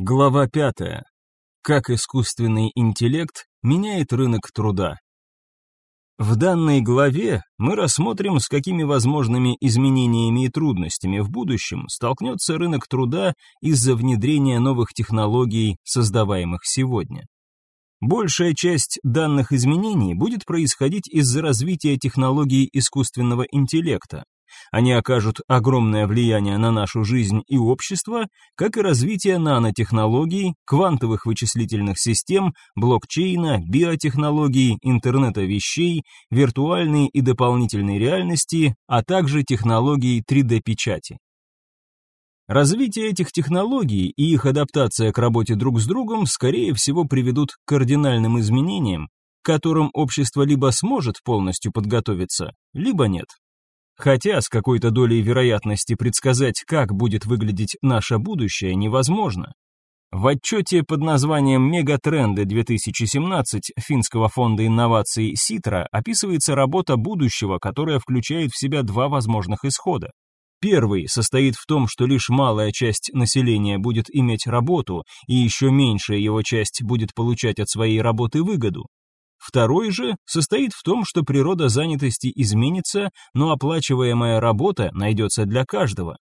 Глава пятая. Как искусственный интеллект меняет рынок труда. В данной главе мы рассмотрим, с какими возможными изменениями и трудностями в будущем столкнется рынок труда из-за внедрения новых технологий, создаваемых сегодня. Большая часть данных изменений будет происходить из-за развития технологий искусственного интеллекта, они окажут огромное влияние на нашу жизнь и общество, как и развитие нанотехнологий, квантовых вычислительных систем, блокчейна, биотехнологий, интернета вещей, виртуальной и дополнительной реальности, а также технологий 3D-печати. Развитие этих технологий и их адаптация к работе друг с другом, скорее всего, приведут к кардинальным изменениям, к которым общество либо сможет полностью подготовиться, либо нет. Хотя с какой-то долей вероятности предсказать, как будет выглядеть наше будущее, невозможно. В отчете под названием «Мегатренды 2017» финского фонда инноваций Ситра описывается работа будущего, которая включает в себя два возможных исхода. Первый состоит в том, что лишь малая часть населения будет иметь работу, и еще меньшая его часть будет получать от своей работы выгоду. Второй же состоит в том, что природа занятости изменится, но оплачиваемая работа найдется для каждого.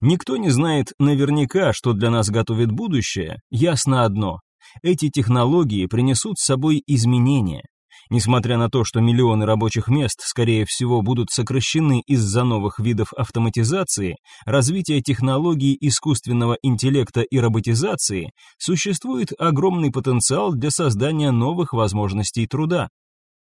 Никто не знает наверняка, что для нас готовит будущее, ясно одно. Эти технологии принесут с собой изменения. Несмотря на то, что миллионы рабочих мест, скорее всего, будут сокращены из-за новых видов автоматизации, развития технологий искусственного интеллекта и роботизации, существует огромный потенциал для создания новых возможностей труда.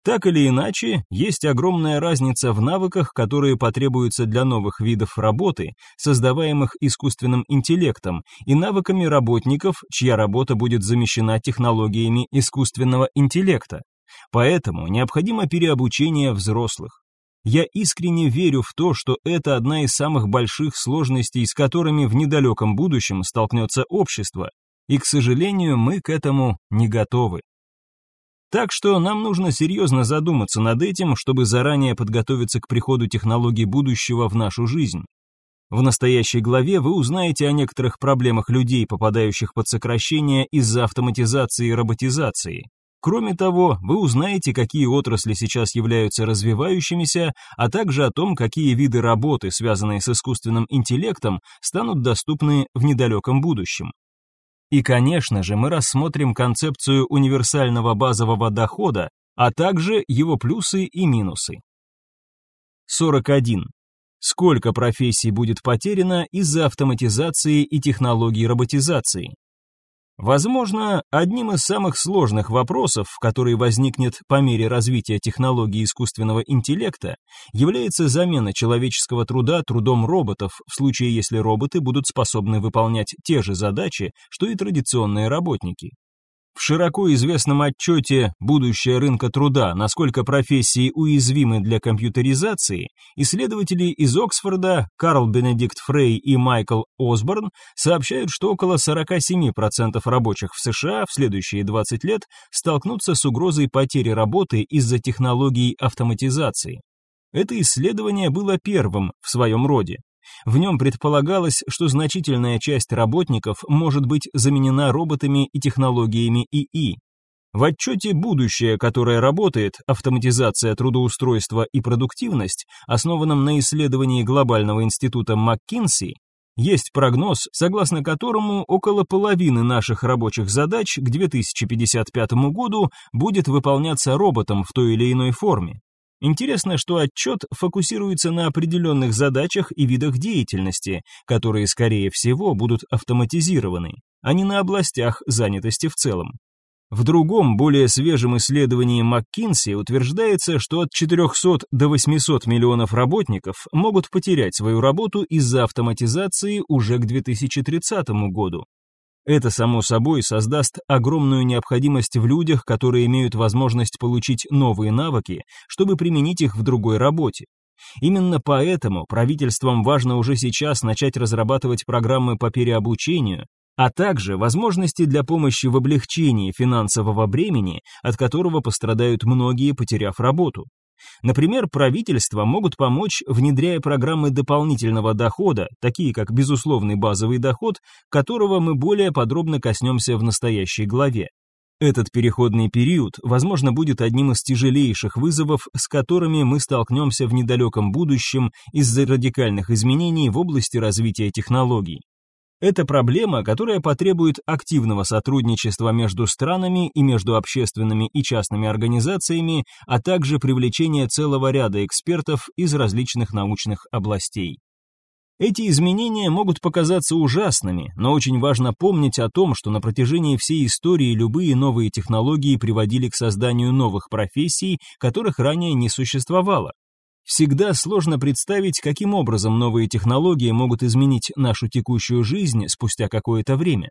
Так или иначе, есть огромная разница в навыках, которые потребуются для новых видов работы, создаваемых искусственным интеллектом, и навыками работников, чья работа будет замещена технологиями искусственного интеллекта. Поэтому необходимо переобучение взрослых. Я искренне верю в то, что это одна из самых больших сложностей, с которыми в недалеком будущем столкнется общество, и, к сожалению, мы к этому не готовы. Так что нам нужно серьезно задуматься над этим, чтобы заранее подготовиться к приходу технологий будущего в нашу жизнь. В настоящей главе вы узнаете о некоторых проблемах людей, попадающих под сокращение из-за автоматизации и роботизации. Кроме того, вы узнаете, какие отрасли сейчас являются развивающимися, а также о том, какие виды работы, связанные с искусственным интеллектом, станут доступны в недалеком будущем. И, конечно же, мы рассмотрим концепцию универсального базового дохода, а также его плюсы и минусы. 41. Сколько профессий будет потеряно из-за автоматизации и технологий роботизации? Возможно, одним из самых сложных вопросов, который возникнет по мере развития технологий искусственного интеллекта, является замена человеческого труда трудом роботов, в случае если роботы будут способны выполнять те же задачи, что и традиционные работники. В широко известном отчете «Будущее рынка труда. Насколько профессии уязвимы для компьютеризации» исследователи из Оксфорда Карл Бенедикт Фрей и Майкл Осборн сообщают, что около 47% рабочих в США в следующие 20 лет столкнутся с угрозой потери работы из-за технологий автоматизации. Это исследование было первым в своем роде. В нем предполагалось, что значительная часть работников может быть заменена роботами и технологиями ИИ. В отчете «Будущее, которое работает. Автоматизация трудоустройства и продуктивность», основанном на исследовании Глобального института МакКинси, есть прогноз, согласно которому около половины наших рабочих задач к 2055 году будет выполняться роботом в той или иной форме. Интересно, что отчет фокусируется на определенных задачах и видах деятельности, которые, скорее всего, будут автоматизированы, а не на областях занятости в целом. В другом, более свежем исследовании МакКинси утверждается, что от 400 до 800 миллионов работников могут потерять свою работу из-за автоматизации уже к 2030 году. Это, само собой, создаст огромную необходимость в людях, которые имеют возможность получить новые навыки, чтобы применить их в другой работе. Именно поэтому правительствам важно уже сейчас начать разрабатывать программы по переобучению, а также возможности для помощи в облегчении финансового бремени, от которого пострадают многие, потеряв работу. Например, правительства могут помочь, внедряя программы дополнительного дохода, такие как безусловный базовый доход, которого мы более подробно коснемся в настоящей главе. Этот переходный период, возможно, будет одним из тяжелейших вызовов, с которыми мы столкнемся в недалеком будущем из-за радикальных изменений в области развития технологий. Это проблема, которая потребует активного сотрудничества между странами и между общественными и частными организациями, а также привлечения целого ряда экспертов из различных научных областей. Эти изменения могут показаться ужасными, но очень важно помнить о том, что на протяжении всей истории любые новые технологии приводили к созданию новых профессий, которых ранее не существовало. Всегда сложно представить, каким образом новые технологии могут изменить нашу текущую жизнь спустя какое-то время.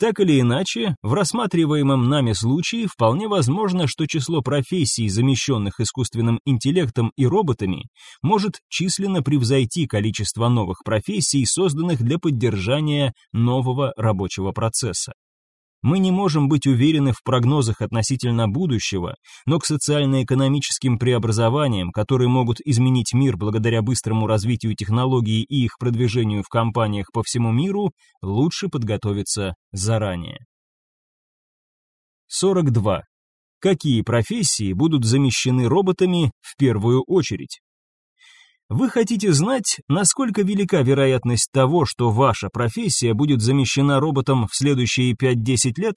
Так или иначе, в рассматриваемом нами случае вполне возможно, что число профессий, замещенных искусственным интеллектом и роботами, может численно превзойти количество новых профессий, созданных для поддержания нового рабочего процесса. Мы не можем быть уверены в прогнозах относительно будущего, но к социально-экономическим преобразованиям, которые могут изменить мир благодаря быстрому развитию технологий и их продвижению в компаниях по всему миру, лучше подготовиться заранее. 42. Какие профессии будут замещены роботами в первую очередь? Вы хотите знать, насколько велика вероятность того, что ваша профессия будет замещена роботом в следующие 5-10 лет?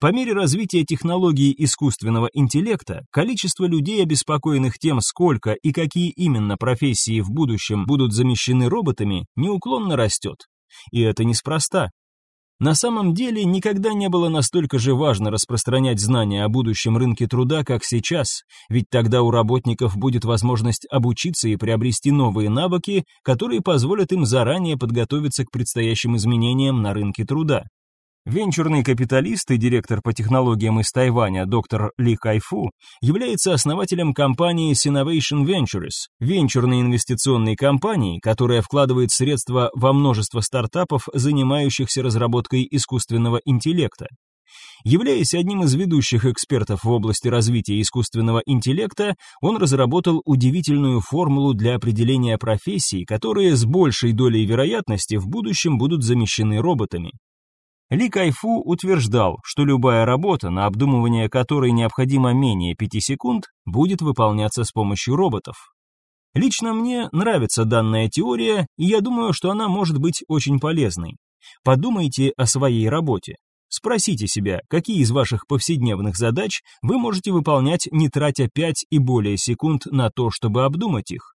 По мере развития технологий искусственного интеллекта, количество людей, обеспокоенных тем, сколько и какие именно профессии в будущем будут замещены роботами, неуклонно растет. И это неспроста. На самом деле никогда не было настолько же важно распространять знания о будущем рынке труда, как сейчас, ведь тогда у работников будет возможность обучиться и приобрести новые навыки, которые позволят им заранее подготовиться к предстоящим изменениям на рынке труда. Венчурный капиталист и директор по технологиям из Тайваня доктор Ли Кайфу является основателем компании Sinovation Ventures, венчурной инвестиционной компании, которая вкладывает средства во множество стартапов, занимающихся разработкой искусственного интеллекта. Являясь одним из ведущих экспертов в области развития искусственного интеллекта, он разработал удивительную формулу для определения профессий, которые с большей долей вероятности в будущем будут замещены роботами. Ли Кайфу утверждал, что любая работа, на обдумывание которой необходимо менее 5 секунд, будет выполняться с помощью роботов. Лично мне нравится данная теория, и я думаю, что она может быть очень полезной. Подумайте о своей работе. Спросите себя, какие из ваших повседневных задач вы можете выполнять, не тратя 5 и более секунд на то, чтобы обдумать их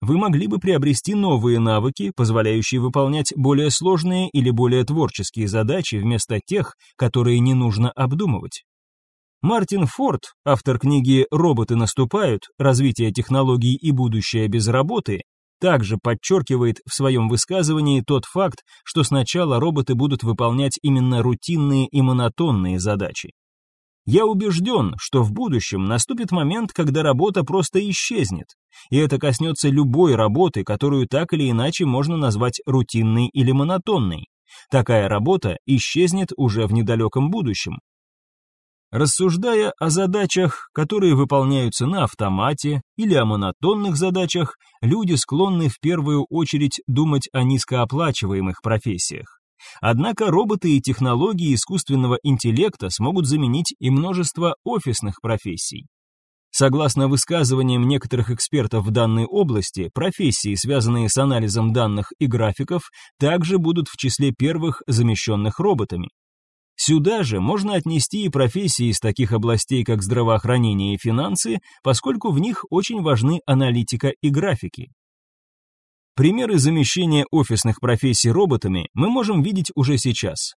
вы могли бы приобрести новые навыки, позволяющие выполнять более сложные или более творческие задачи вместо тех, которые не нужно обдумывать. Мартин Форд, автор книги «Роботы наступают. Развитие технологий и будущее без работы», также подчеркивает в своем высказывании тот факт, что сначала роботы будут выполнять именно рутинные и монотонные задачи. Я убежден, что в будущем наступит момент, когда работа просто исчезнет, и это коснется любой работы, которую так или иначе можно назвать рутинной или монотонной. Такая работа исчезнет уже в недалеком будущем. Рассуждая о задачах, которые выполняются на автомате, или о монотонных задачах, люди склонны в первую очередь думать о низкооплачиваемых профессиях. Однако роботы и технологии искусственного интеллекта смогут заменить и множество офисных профессий. Согласно высказываниям некоторых экспертов в данной области, профессии, связанные с анализом данных и графиков, также будут в числе первых замещенных роботами. Сюда же можно отнести и профессии из таких областей, как здравоохранение и финансы, поскольку в них очень важны аналитика и графики. Примеры замещения офисных профессий роботами мы можем видеть уже сейчас.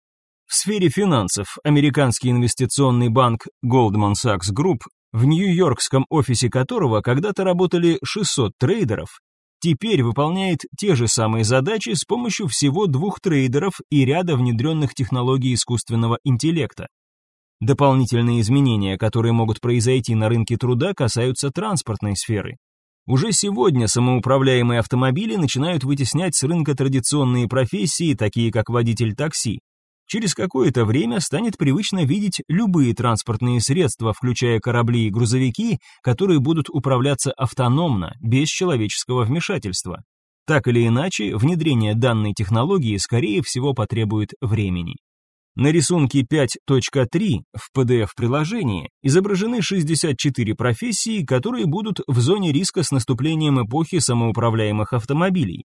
В сфере финансов американский инвестиционный банк Goldman Sachs Group, в нью-йоркском офисе которого когда-то работали 600 трейдеров, теперь выполняет те же самые задачи с помощью всего двух трейдеров и ряда внедренных технологий искусственного интеллекта. Дополнительные изменения, которые могут произойти на рынке труда, касаются транспортной сферы. Уже сегодня самоуправляемые автомобили начинают вытеснять с рынка традиционные профессии, такие как водитель такси. через какое-то время станет привычно видеть любые транспортные средства, включая корабли и грузовики, которые будут управляться автономно, без человеческого вмешательства. Так или иначе, внедрение данной технологии, скорее всего, потребует времени. На рисунке 5.3 в PDF-приложении изображены 64 профессии, которые будут в зоне риска с наступлением эпохи самоуправляемых автомобилей.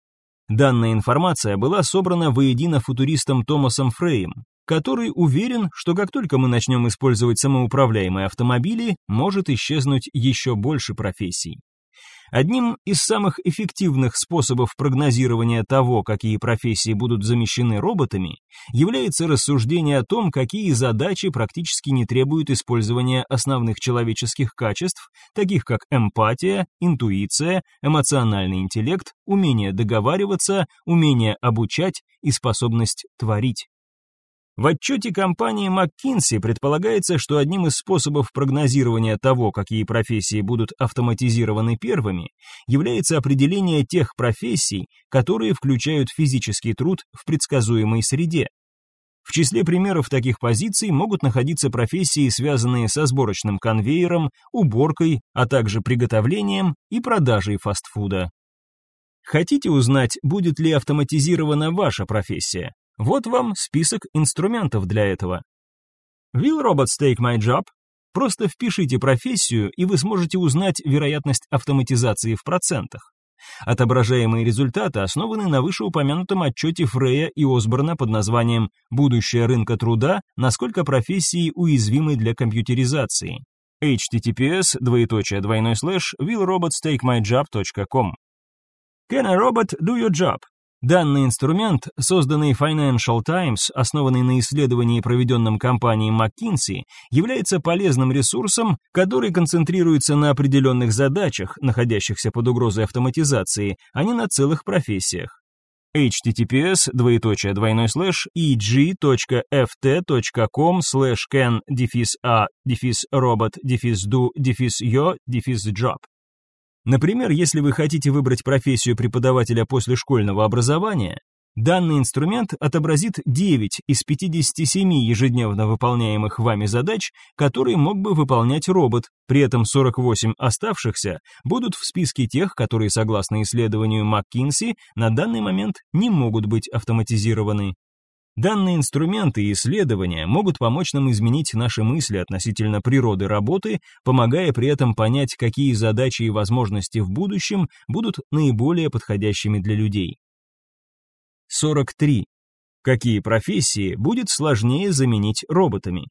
Данная информация была собрана воедино футуристом Томасом Фрейем, который уверен, что как только мы начнем использовать самоуправляемые автомобили, может исчезнуть еще больше профессий. Одним из самых эффективных способов прогнозирования того, какие профессии будут замещены роботами, является рассуждение о том, какие задачи практически не требуют использования основных человеческих качеств, таких как эмпатия, интуиция, эмоциональный интеллект, умение договариваться, умение обучать и способность творить. В отчете компании McKinsey предполагается, что одним из способов прогнозирования того, какие профессии будут автоматизированы первыми, является определение тех профессий, которые включают физический труд в предсказуемой среде. В числе примеров таких позиций могут находиться профессии, связанные со сборочным конвейером, уборкой, а также приготовлением и продажей фастфуда. Хотите узнать, будет ли автоматизирована ваша профессия? Вот вам список инструментов для этого. Will robots take my job? Просто впишите профессию, и вы сможете узнать вероятность автоматизации в процентах. Отображаемые результаты основаны на вышеупомянутом отчете Фрея и Осборна под названием «Будущее рынка труда. Насколько профессии уязвимы для компьютеризации». https двоеточие двойной слэш willrobotstakemyjob.com Can a robot do your job? Данный инструмент, созданный Financial Times, основанный на исследовании, проведенном компанией McKinsey, является полезным ресурсом, который концентрируется на определенных задачах, находящихся под угрозой автоматизации, а не на целых профессиях. Https двоеточие двойной слэш ig.ft.com слэш can дефис a дефис robot дефис do дефис your дефис job Например, если вы хотите выбрать профессию преподавателя после школьного образования, данный инструмент отобразит 9 из 57 ежедневно выполняемых вами задач, которые мог бы выполнять робот, при этом 48 оставшихся будут в списке тех, которые, согласно исследованию МакКинси, на данный момент не могут быть автоматизированы. Данные инструменты и исследования могут помочь нам изменить наши мысли относительно природы работы, помогая при этом понять, какие задачи и возможности в будущем будут наиболее подходящими для людей. 43. Какие профессии будет сложнее заменить роботами?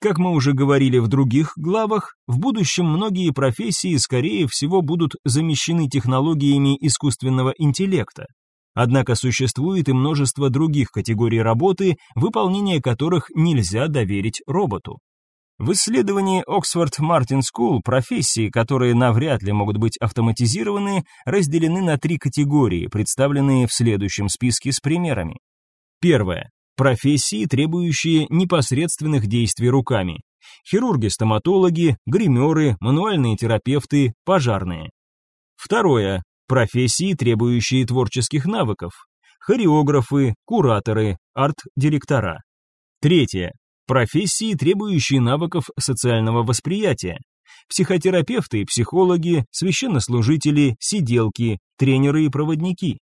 Как мы уже говорили в других главах, в будущем многие профессии, скорее всего, будут замещены технологиями искусственного интеллекта. Однако существует и множество других категорий работы, выполнение которых нельзя доверить роботу. В исследовании Oxford Martin School профессии, которые навряд ли могут быть автоматизированы, разделены на три категории, представленные в следующем списке с примерами. Первое. Профессии, требующие непосредственных действий руками. Хирурги-стоматологи, гримеры, мануальные терапевты, пожарные. Второе. Профессии, требующие творческих навыков. Хореографы, кураторы, арт-директора. Третье. Профессии, требующие навыков социального восприятия. Психотерапевты психологи, священнослужители, сиделки, тренеры и проводники.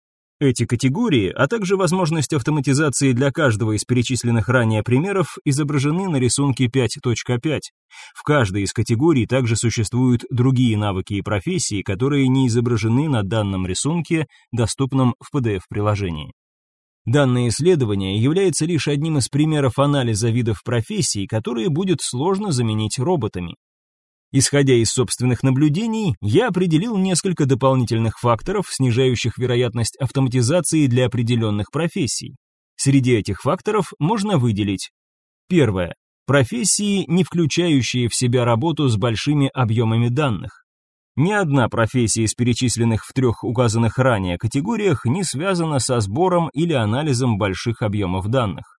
Эти категории, а также возможность автоматизации для каждого из перечисленных ранее примеров изображены на рисунке 5.5. В каждой из категорий также существуют другие навыки и профессии, которые не изображены на данном рисунке, доступном в PDF-приложении. Данное исследование является лишь одним из примеров анализа видов профессий, которые будет сложно заменить роботами. Исходя из собственных наблюдений, я определил несколько дополнительных факторов, снижающих вероятность автоматизации для определенных профессий. Среди этих факторов можно выделить Первое. Профессии, не включающие в себя работу с большими объемами данных. Ни одна профессия из перечисленных в трех указанных ранее категориях не связана со сбором или анализом больших объемов данных.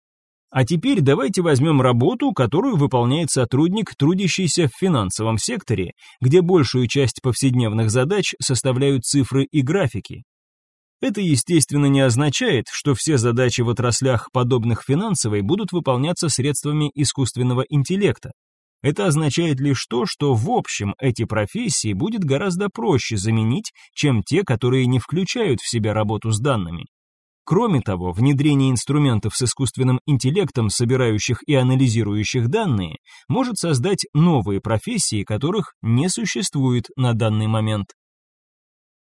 А теперь давайте возьмем работу, которую выполняет сотрудник, трудящийся в финансовом секторе, где большую часть повседневных задач составляют цифры и графики. Это, естественно, не означает, что все задачи в отраслях, подобных финансовой, будут выполняться средствами искусственного интеллекта. Это означает лишь то, что в общем эти профессии будет гораздо проще заменить, чем те, которые не включают в себя работу с данными. Кроме того, внедрение инструментов с искусственным интеллектом, собирающих и анализирующих данные, может создать новые профессии, которых не существует на данный момент.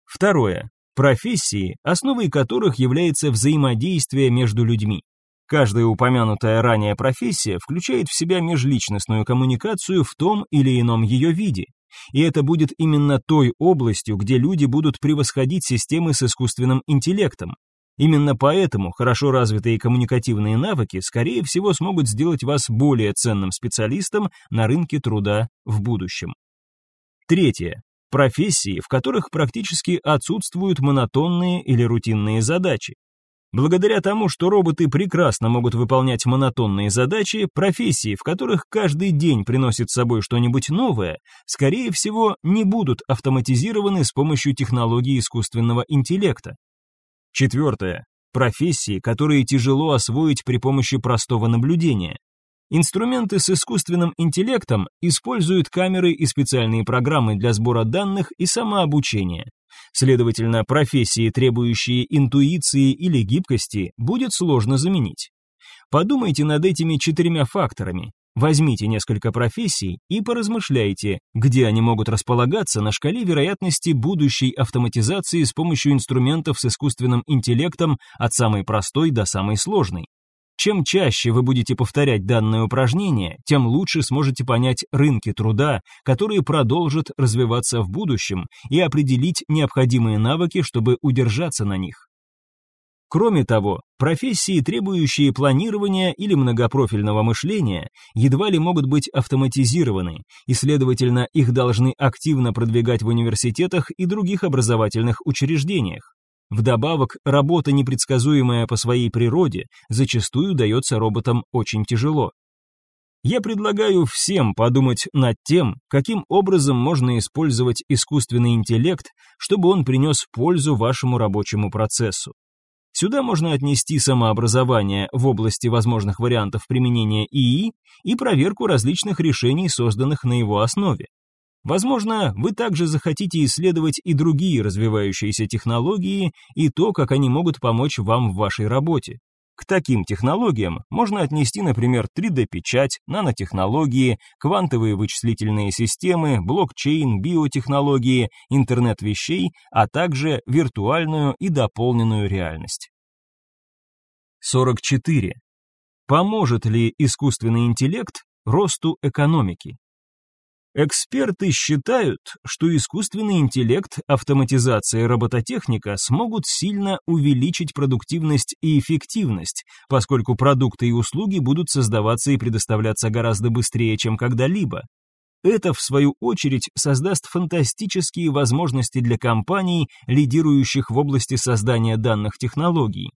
Второе. Профессии, основой которых является взаимодействие между людьми. Каждая упомянутая ранее профессия включает в себя межличностную коммуникацию в том или ином ее виде. И это будет именно той областью, где люди будут превосходить системы с искусственным интеллектом, Именно поэтому хорошо развитые коммуникативные навыки, скорее всего, смогут сделать вас более ценным специалистом на рынке труда в будущем. Третье. Профессии, в которых практически отсутствуют монотонные или рутинные задачи. Благодаря тому, что роботы прекрасно могут выполнять монотонные задачи, профессии, в которых каждый день приносит с собой что-нибудь новое, скорее всего, не будут автоматизированы с помощью технологий искусственного интеллекта. Четвертое. Профессии, которые тяжело освоить при помощи простого наблюдения. Инструменты с искусственным интеллектом используют камеры и специальные программы для сбора данных и самообучения. Следовательно, профессии, требующие интуиции или гибкости, будет сложно заменить. Подумайте над этими четырьмя факторами Возьмите несколько профессий и поразмышляйте, где они могут располагаться на шкале вероятности будущей автоматизации с помощью инструментов с искусственным интеллектом от самой простой до самой сложной. Чем чаще вы будете повторять данное упражнение, тем лучше сможете понять рынки труда, которые продолжат развиваться в будущем, и определить необходимые навыки, чтобы удержаться на них. Кроме того, профессии, требующие планирования или многопрофильного мышления, едва ли могут быть автоматизированы, и, следовательно, их должны активно продвигать в университетах и других образовательных учреждениях. Вдобавок, работа, непредсказуемая по своей природе, зачастую дается роботам очень тяжело. Я предлагаю всем подумать над тем, каким образом можно использовать искусственный интеллект, чтобы он принес пользу вашему рабочему процессу. Сюда можно отнести самообразование в области возможных вариантов применения ИИ и проверку различных решений, созданных на его основе. Возможно, вы также захотите исследовать и другие развивающиеся технологии и то, как они могут помочь вам в вашей работе. К таким технологиям можно отнести, например, 3D-печать, нанотехнологии, квантовые вычислительные системы, блокчейн, биотехнологии, интернет вещей, а также виртуальную и дополненную реальность. 44. Поможет ли искусственный интеллект росту экономики? Эксперты считают, что искусственный интеллект, автоматизация и робототехника смогут сильно увеличить продуктивность и эффективность, поскольку продукты и услуги будут создаваться и предоставляться гораздо быстрее, чем когда-либо. Это, в свою очередь, создаст фантастические возможности для компаний, лидирующих в области создания данных технологий.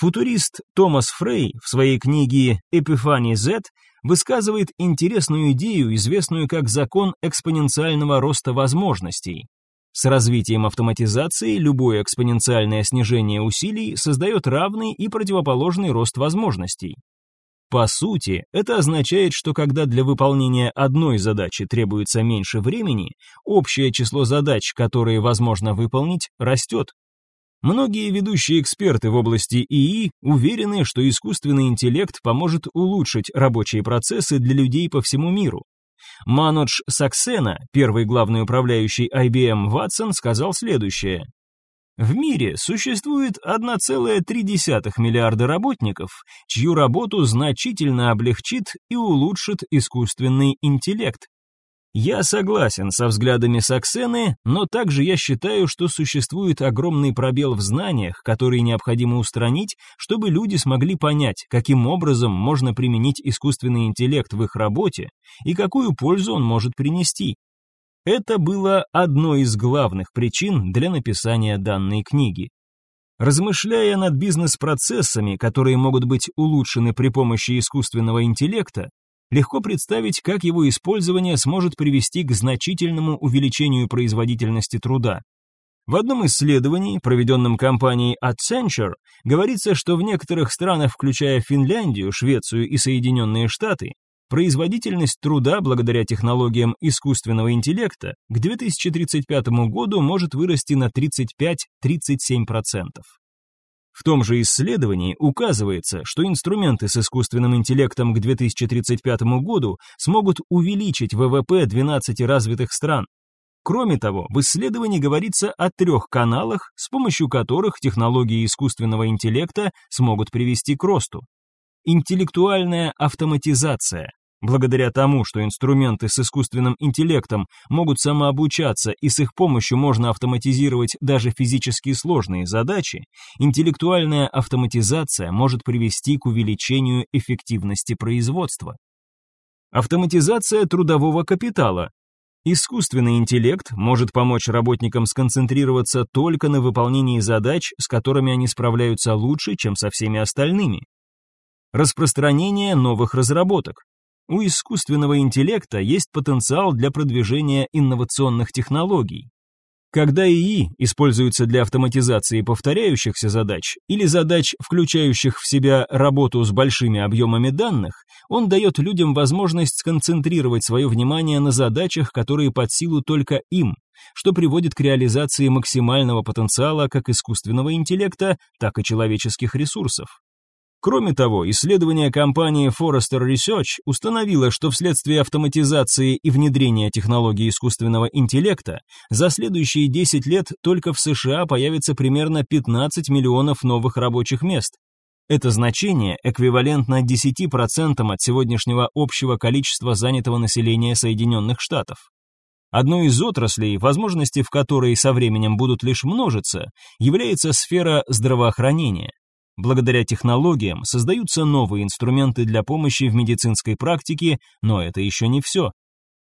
Футурист Томас Фрей в своей книге «Эпифани Z» высказывает интересную идею, известную как закон экспоненциального роста возможностей. С развитием автоматизации любое экспоненциальное снижение усилий создает равный и противоположный рост возможностей. По сути, это означает, что когда для выполнения одной задачи требуется меньше времени, общее число задач, которые возможно выполнить, растет. Многие ведущие эксперты в области ИИ уверены, что искусственный интеллект поможет улучшить рабочие процессы для людей по всему миру. Манодж Саксена, первый главный управляющий IBM Watson, сказал следующее. В мире существует 1,3 миллиарда работников, чью работу значительно облегчит и улучшит искусственный интеллект. Я согласен со взглядами Саксены, но также я считаю, что существует огромный пробел в знаниях, который необходимо устранить, чтобы люди смогли понять, каким образом можно применить искусственный интеллект в их работе и какую пользу он может принести. Это было одной из главных причин для написания данной книги. Размышляя над бизнес-процессами, которые могут быть улучшены при помощи искусственного интеллекта, легко представить, как его использование сможет привести к значительному увеличению производительности труда. В одном исследовании, проведенном компанией Accenture, говорится, что в некоторых странах, включая Финляндию, Швецию и Соединенные Штаты, производительность труда благодаря технологиям искусственного интеллекта к 2035 году может вырасти на 35-37%. В том же исследовании указывается, что инструменты с искусственным интеллектом к 2035 году смогут увеличить ВВП 12 развитых стран, Кроме того, в исследовании говорится о трех каналах, с помощью которых технологии искусственного интеллекта смогут привести к росту. Интеллектуальная автоматизация. Благодаря тому, что инструменты с искусственным интеллектом могут самообучаться и с их помощью можно автоматизировать даже физически сложные задачи, интеллектуальная автоматизация может привести к увеличению эффективности производства. Автоматизация трудового капитала. Искусственный интеллект может помочь работникам сконцентрироваться только на выполнении задач, с которыми они справляются лучше, чем со всеми остальными. Распространение новых разработок. У искусственного интеллекта есть потенциал для продвижения инновационных технологий. Когда ИИ используется для автоматизации повторяющихся задач или задач, включающих в себя работу с большими объемами данных, он дает людям возможность сконцентрировать свое внимание на задачах, которые под силу только им, что приводит к реализации максимального потенциала как искусственного интеллекта, так и человеческих ресурсов. Кроме того, исследование компании Forrester Research установило, что вследствие автоматизации и внедрения технологий искусственного интеллекта за следующие 10 лет только в США появится примерно 15 миллионов новых рабочих мест. Это значение эквивалентно 10% от сегодняшнего общего количества занятого населения Соединенных Штатов. Одной из отраслей, возможности в которой со временем будут лишь множиться, является сфера здравоохранения. Благодаря технологиям создаются новые инструменты для помощи в медицинской практике, но это еще не все.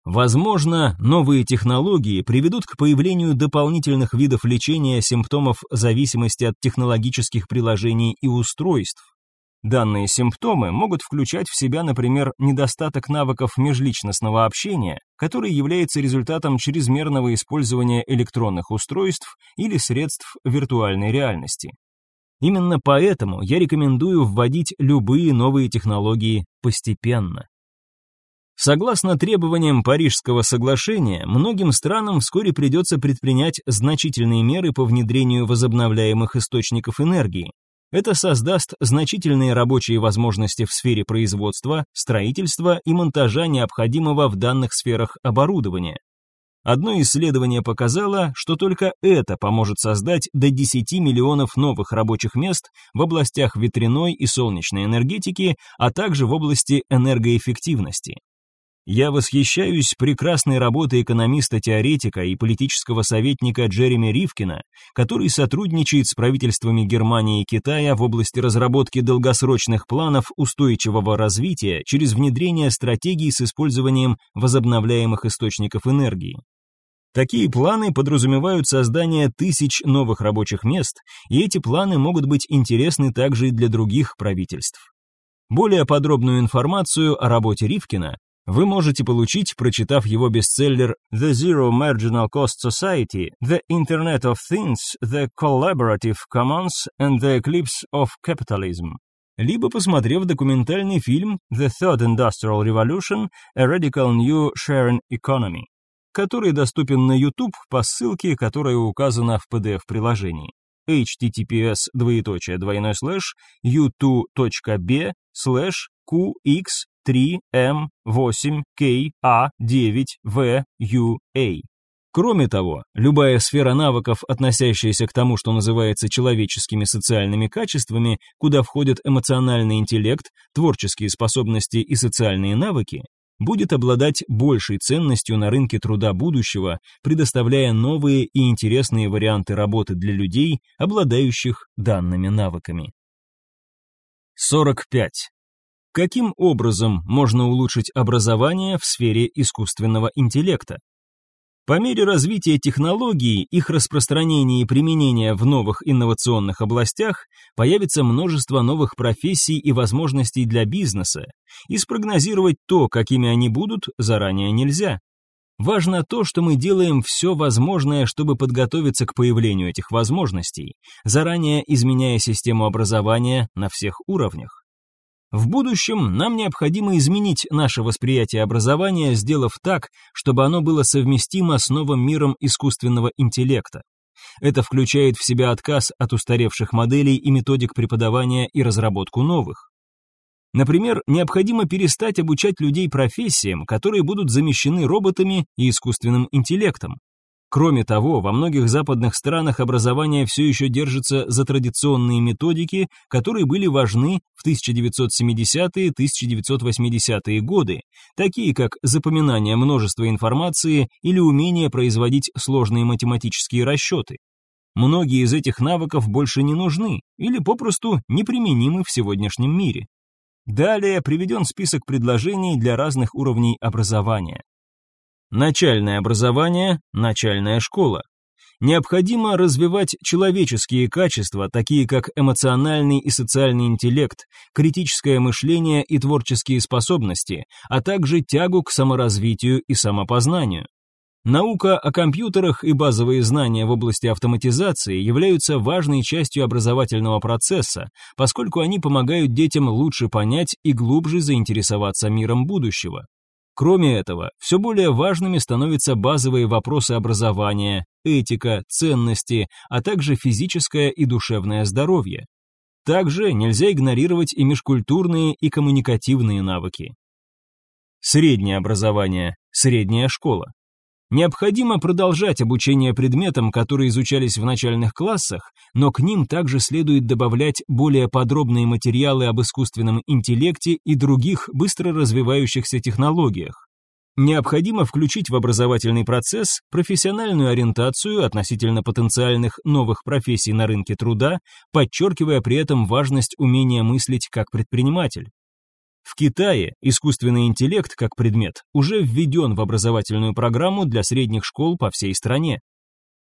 Возможно, новые технологии приведут к появлению дополнительных видов лечения симптомов зависимости от технологических приложений и устройств. Данные симптомы могут включать в себя, например, недостаток навыков межличностного общения, который является результатом чрезмерного использования электронных устройств или средств виртуальной реальности. Именно поэтому я рекомендую вводить любые новые технологии постепенно. Согласно требованиям Парижского соглашения, многим странам вскоре придется предпринять значительные меры по внедрению возобновляемых источников энергии. Это создаст значительные рабочие возможности в сфере производства, строительства и монтажа необходимого в данных сферах оборудования. Одно исследование показало, что только это поможет создать до 10 миллионов новых рабочих мест в областях ветряной и солнечной энергетики, а также в области энергоэффективности. Я восхищаюсь прекрасной работой экономиста-теоретика и политического советника Джереми Ривкина, который сотрудничает с правительствами Германии и Китая в области разработки долгосрочных планов устойчивого развития через внедрение стратегий с использованием возобновляемых источников энергии. Такие планы подразумевают создание тысяч новых рабочих мест, и эти планы могут быть интересны также и для других правительств. Более подробную информацию о работе Ривкина вы можете получить, прочитав его бестселлер The Zero Marginal Cost Society, The Internet of Things, The Collaborative Commons and The Eclipse of Capitalism, либо посмотрев документальный фильм The Third Industrial Revolution, A Radical New Sharing Economy, который доступен на YouTube по ссылке, которая указана в PDF-приложении https двоеточие двойной слэш u2.b слэш qx 3M8KA9VUA. Кроме того, любая сфера навыков, относящаяся к тому, что называется человеческими социальными качествами, куда входят эмоциональный интеллект, творческие способности и социальные навыки, будет обладать большей ценностью на рынке труда будущего, предоставляя новые и интересные варианты работы для людей, обладающих данными навыками. 45. Каким образом можно улучшить образование в сфере искусственного интеллекта? По мере развития технологий, их распространения и применения в новых инновационных областях появится множество новых профессий и возможностей для бизнеса, и спрогнозировать то, какими они будут, заранее нельзя. Важно то, что мы делаем все возможное, чтобы подготовиться к появлению этих возможностей, заранее изменяя систему образования на всех уровнях. В будущем нам необходимо изменить наше восприятие образования, сделав так, чтобы оно было совместимо с новым миром искусственного интеллекта. Это включает в себя отказ от устаревших моделей и методик преподавания и разработку новых. Например, необходимо перестать обучать людей профессиям, которые будут замещены роботами и искусственным интеллектом. Кроме того, во многих западных странах образование все еще держится за традиционные методики, которые были важны в 1970-1980-е годы, такие как запоминание множества информации или умение производить сложные математические расчеты. Многие из этих навыков больше не нужны или попросту неприменимы в сегодняшнем мире. Далее приведен список предложений для разных уровней образования. Начальное образование, начальная школа. Необходимо развивать человеческие качества, такие как эмоциональный и социальный интеллект, критическое мышление и творческие способности, а также тягу к саморазвитию и самопознанию. Наука о компьютерах и базовые знания в области автоматизации являются важной частью образовательного процесса, поскольку они помогают детям лучше понять и глубже заинтересоваться миром будущего. Кроме этого, все более важными становятся базовые вопросы образования, этика, ценности, а также физическое и душевное здоровье. Также нельзя игнорировать и межкультурные и коммуникативные навыки. Среднее образование, средняя школа. Необходимо продолжать обучение предметам, которые изучались в начальных классах, но к ним также следует добавлять более подробные материалы об искусственном интеллекте и других быстро развивающихся технологиях. Необходимо включить в образовательный процесс профессиональную ориентацию относительно потенциальных новых профессий на рынке труда, подчеркивая при этом важность умения мыслить как предприниматель. В Китае искусственный интеллект как предмет уже введен в образовательную программу для средних школ по всей стране.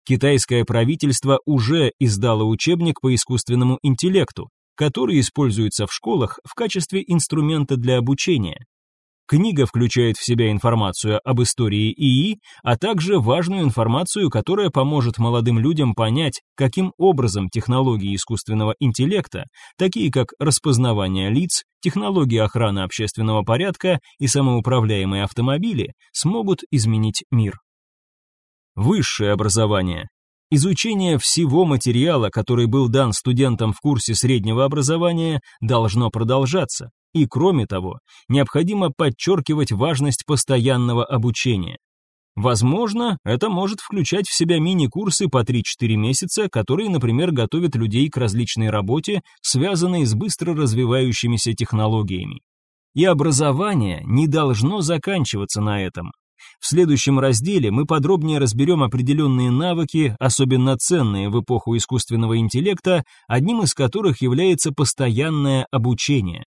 Китайское правительство уже издало учебник по искусственному интеллекту, который используется в школах в качестве инструмента для обучения. Книга включает в себя информацию об истории ИИ, а также важную информацию, которая поможет молодым людям понять, каким образом технологии искусственного интеллекта, такие как распознавание лиц, технологии охраны общественного порядка и самоуправляемые автомобили, смогут изменить мир. Высшее образование. Изучение всего материала, который был дан студентам в курсе среднего образования, должно продолжаться. И кроме того, необходимо подчеркивать важность постоянного обучения. Возможно, это может включать в себя мини-курсы по 3-4 месяца, которые, например, готовят людей к различной работе, связанной с быстро развивающимися технологиями. И образование не должно заканчиваться на этом. В следующем разделе мы подробнее разберем определенные навыки, особенно ценные в эпоху искусственного интеллекта, одним из которых является постоянное обучение.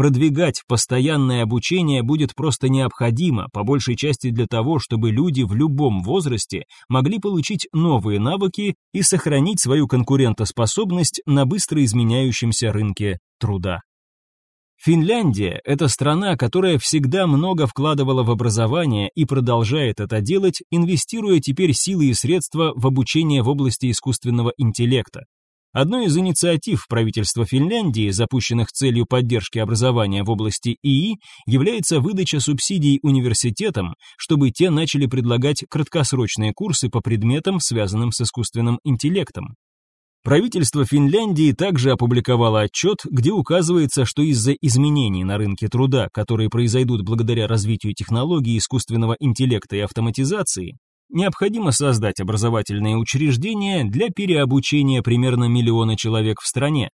Продвигать постоянное обучение будет просто необходимо, по большей части для того, чтобы люди в любом возрасте могли получить новые навыки и сохранить свою конкурентоспособность на быстро изменяющемся рынке труда. Финляндия – это страна, которая всегда много вкладывала в образование и продолжает это делать, инвестируя теперь силы и средства в обучение в области искусственного интеллекта. Одной из инициатив правительства Финляндии, запущенных целью поддержки образования в области ИИ, является выдача субсидий университетам, чтобы те начали предлагать краткосрочные курсы по предметам, связанным с искусственным интеллектом. Правительство Финляндии также опубликовало отчет, где указывается, что из-за изменений на рынке труда, которые произойдут благодаря развитию технологий искусственного интеллекта и автоматизации, необходимо создать образовательные учреждения для переобучения примерно миллиона человек в стране.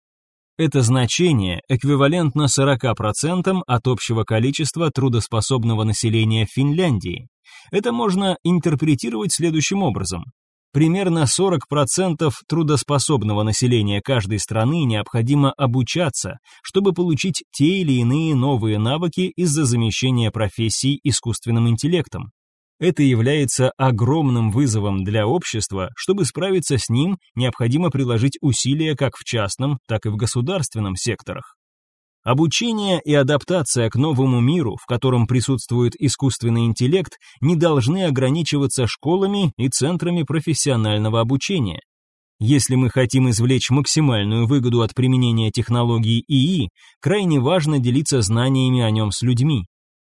Это значение эквивалентно 40% от общего количества трудоспособного населения Финляндии. Это можно интерпретировать следующим образом. Примерно 40% трудоспособного населения каждой страны необходимо обучаться, чтобы получить те или иные новые навыки из-за замещения профессий искусственным интеллектом. Это является огромным вызовом для общества, чтобы справиться с ним, необходимо приложить усилия как в частном, так и в государственном секторах. Обучение и адаптация к новому миру, в котором присутствует искусственный интеллект, не должны ограничиваться школами и центрами профессионального обучения. Если мы хотим извлечь максимальную выгоду от применения технологий ИИ, крайне важно делиться знаниями о нем с людьми.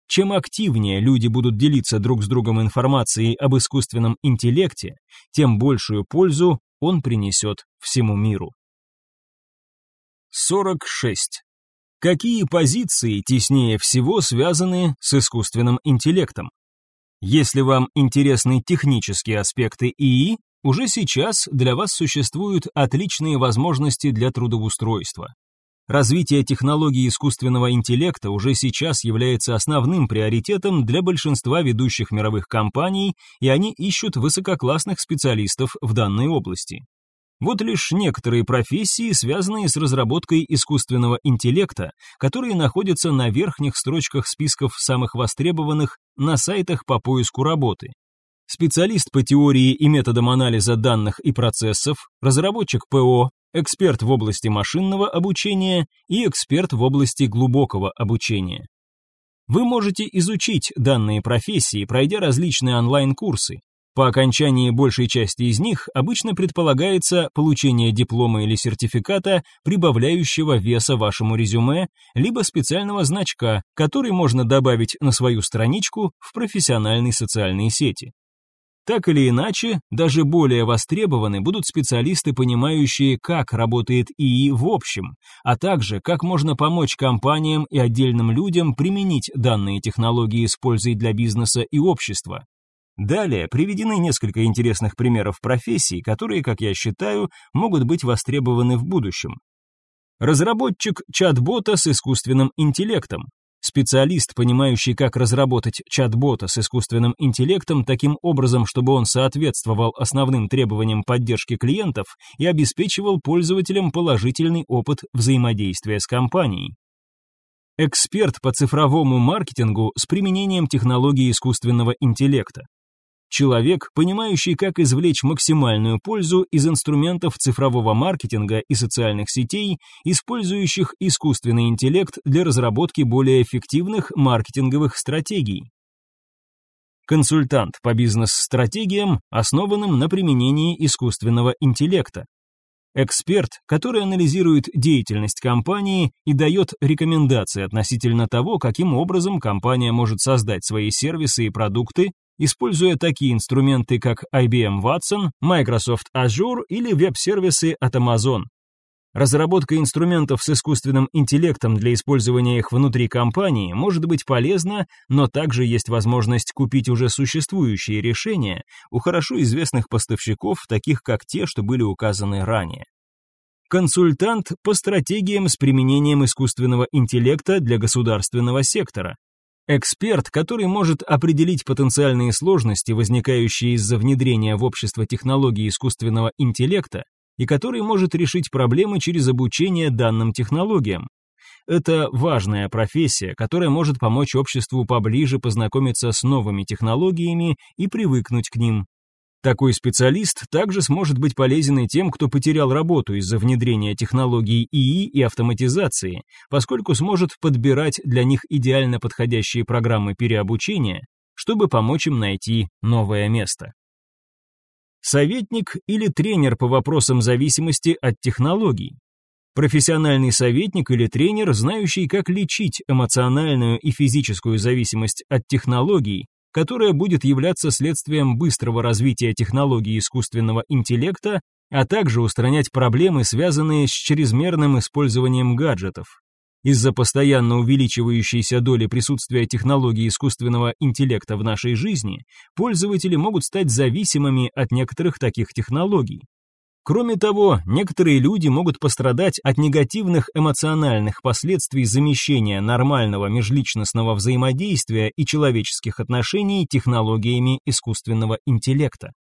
Чем активнее люди будут делиться друг с другом информацией об искусственном интеллекте, тем большую пользу он принесет всему миру. 46. Какие позиции теснее всего связаны с искусственным интеллектом? Если вам интересны технические аспекты ИИ, уже сейчас для вас существуют отличные возможности для трудоустройства. Развитие технологий искусственного интеллекта уже сейчас является основным приоритетом для большинства ведущих мировых компаний, и они ищут высококлассных специалистов в данной области. Вот лишь некоторые профессии, связанные с разработкой искусственного интеллекта, которые находятся на верхних строчках списков самых востребованных на сайтах по поиску работы. Специалист по теории и методам анализа данных и процессов, разработчик ПО, эксперт в области машинного обучения и эксперт в области глубокого обучения. Вы можете изучить данные профессии, пройдя различные онлайн-курсы. По окончании большей части из них обычно предполагается получение диплома или сертификата, прибавляющего веса вашему резюме, либо специального значка, который можно добавить на свою страничку в профессиональной социальной сети. Так или иначе, даже более востребованы будут специалисты, понимающие, как работает ИИ в общем, а также как можно помочь компаниям и отдельным людям применить данные технологии с пользой для бизнеса и общества. Далее приведены несколько интересных примеров профессий, которые, как я считаю, могут быть востребованы в будущем. Разработчик чат-бота с искусственным интеллектом, Специалист, понимающий, как разработать чат-бота с искусственным интеллектом таким образом, чтобы он соответствовал основным требованиям поддержки клиентов и обеспечивал пользователям положительный опыт взаимодействия с компанией. Эксперт по цифровому маркетингу с применением технологий искусственного интеллекта. Человек, понимающий, как извлечь максимальную пользу из инструментов цифрового маркетинга и социальных сетей, использующих искусственный интеллект для разработки более эффективных маркетинговых стратегий. Консультант по бизнес-стратегиям, основанным на применении искусственного интеллекта. Эксперт, который анализирует деятельность компании и дает рекомендации относительно того, каким образом компания может создать свои сервисы и продукты, используя такие инструменты, как IBM Watson, Microsoft Azure или веб-сервисы от Amazon. Разработка инструментов с искусственным интеллектом для использования их внутри компании может быть полезна, но также есть возможность купить уже существующие решения у хорошо известных поставщиков, таких как те, что были указаны ранее. Консультант по стратегиям с применением искусственного интеллекта для государственного сектора. Эксперт, который может определить потенциальные сложности, возникающие из-за внедрения в общество технологий искусственного интеллекта, и который может решить проблемы через обучение данным технологиям. Это важная профессия, которая может помочь обществу поближе познакомиться с новыми технологиями и привыкнуть к ним, такой специалист также сможет быть полезен и тем, кто потерял работу из-за внедрения технологий ИИ и автоматизации, поскольку сможет подбирать для них идеально подходящие программы переобучения, чтобы помочь им найти новое место. Советник или тренер по вопросам зависимости от технологий. Профессиональный советник или тренер, знающий, как лечить эмоциональную и физическую зависимость от технологий, которая будет являться следствием быстрого развития технологий искусственного интеллекта, а также устранять проблемы, связанные с чрезмерным использованием гаджетов. Из-за постоянно увеличивающейся доли присутствия технологий искусственного интеллекта в нашей жизни, пользователи могут стать зависимыми от некоторых таких технологий. Кроме того, некоторые люди могут пострадать от негативных эмоциональных последствий замещения нормального межличностного взаимодействия и человеческих отношений технологиями искусственного интеллекта.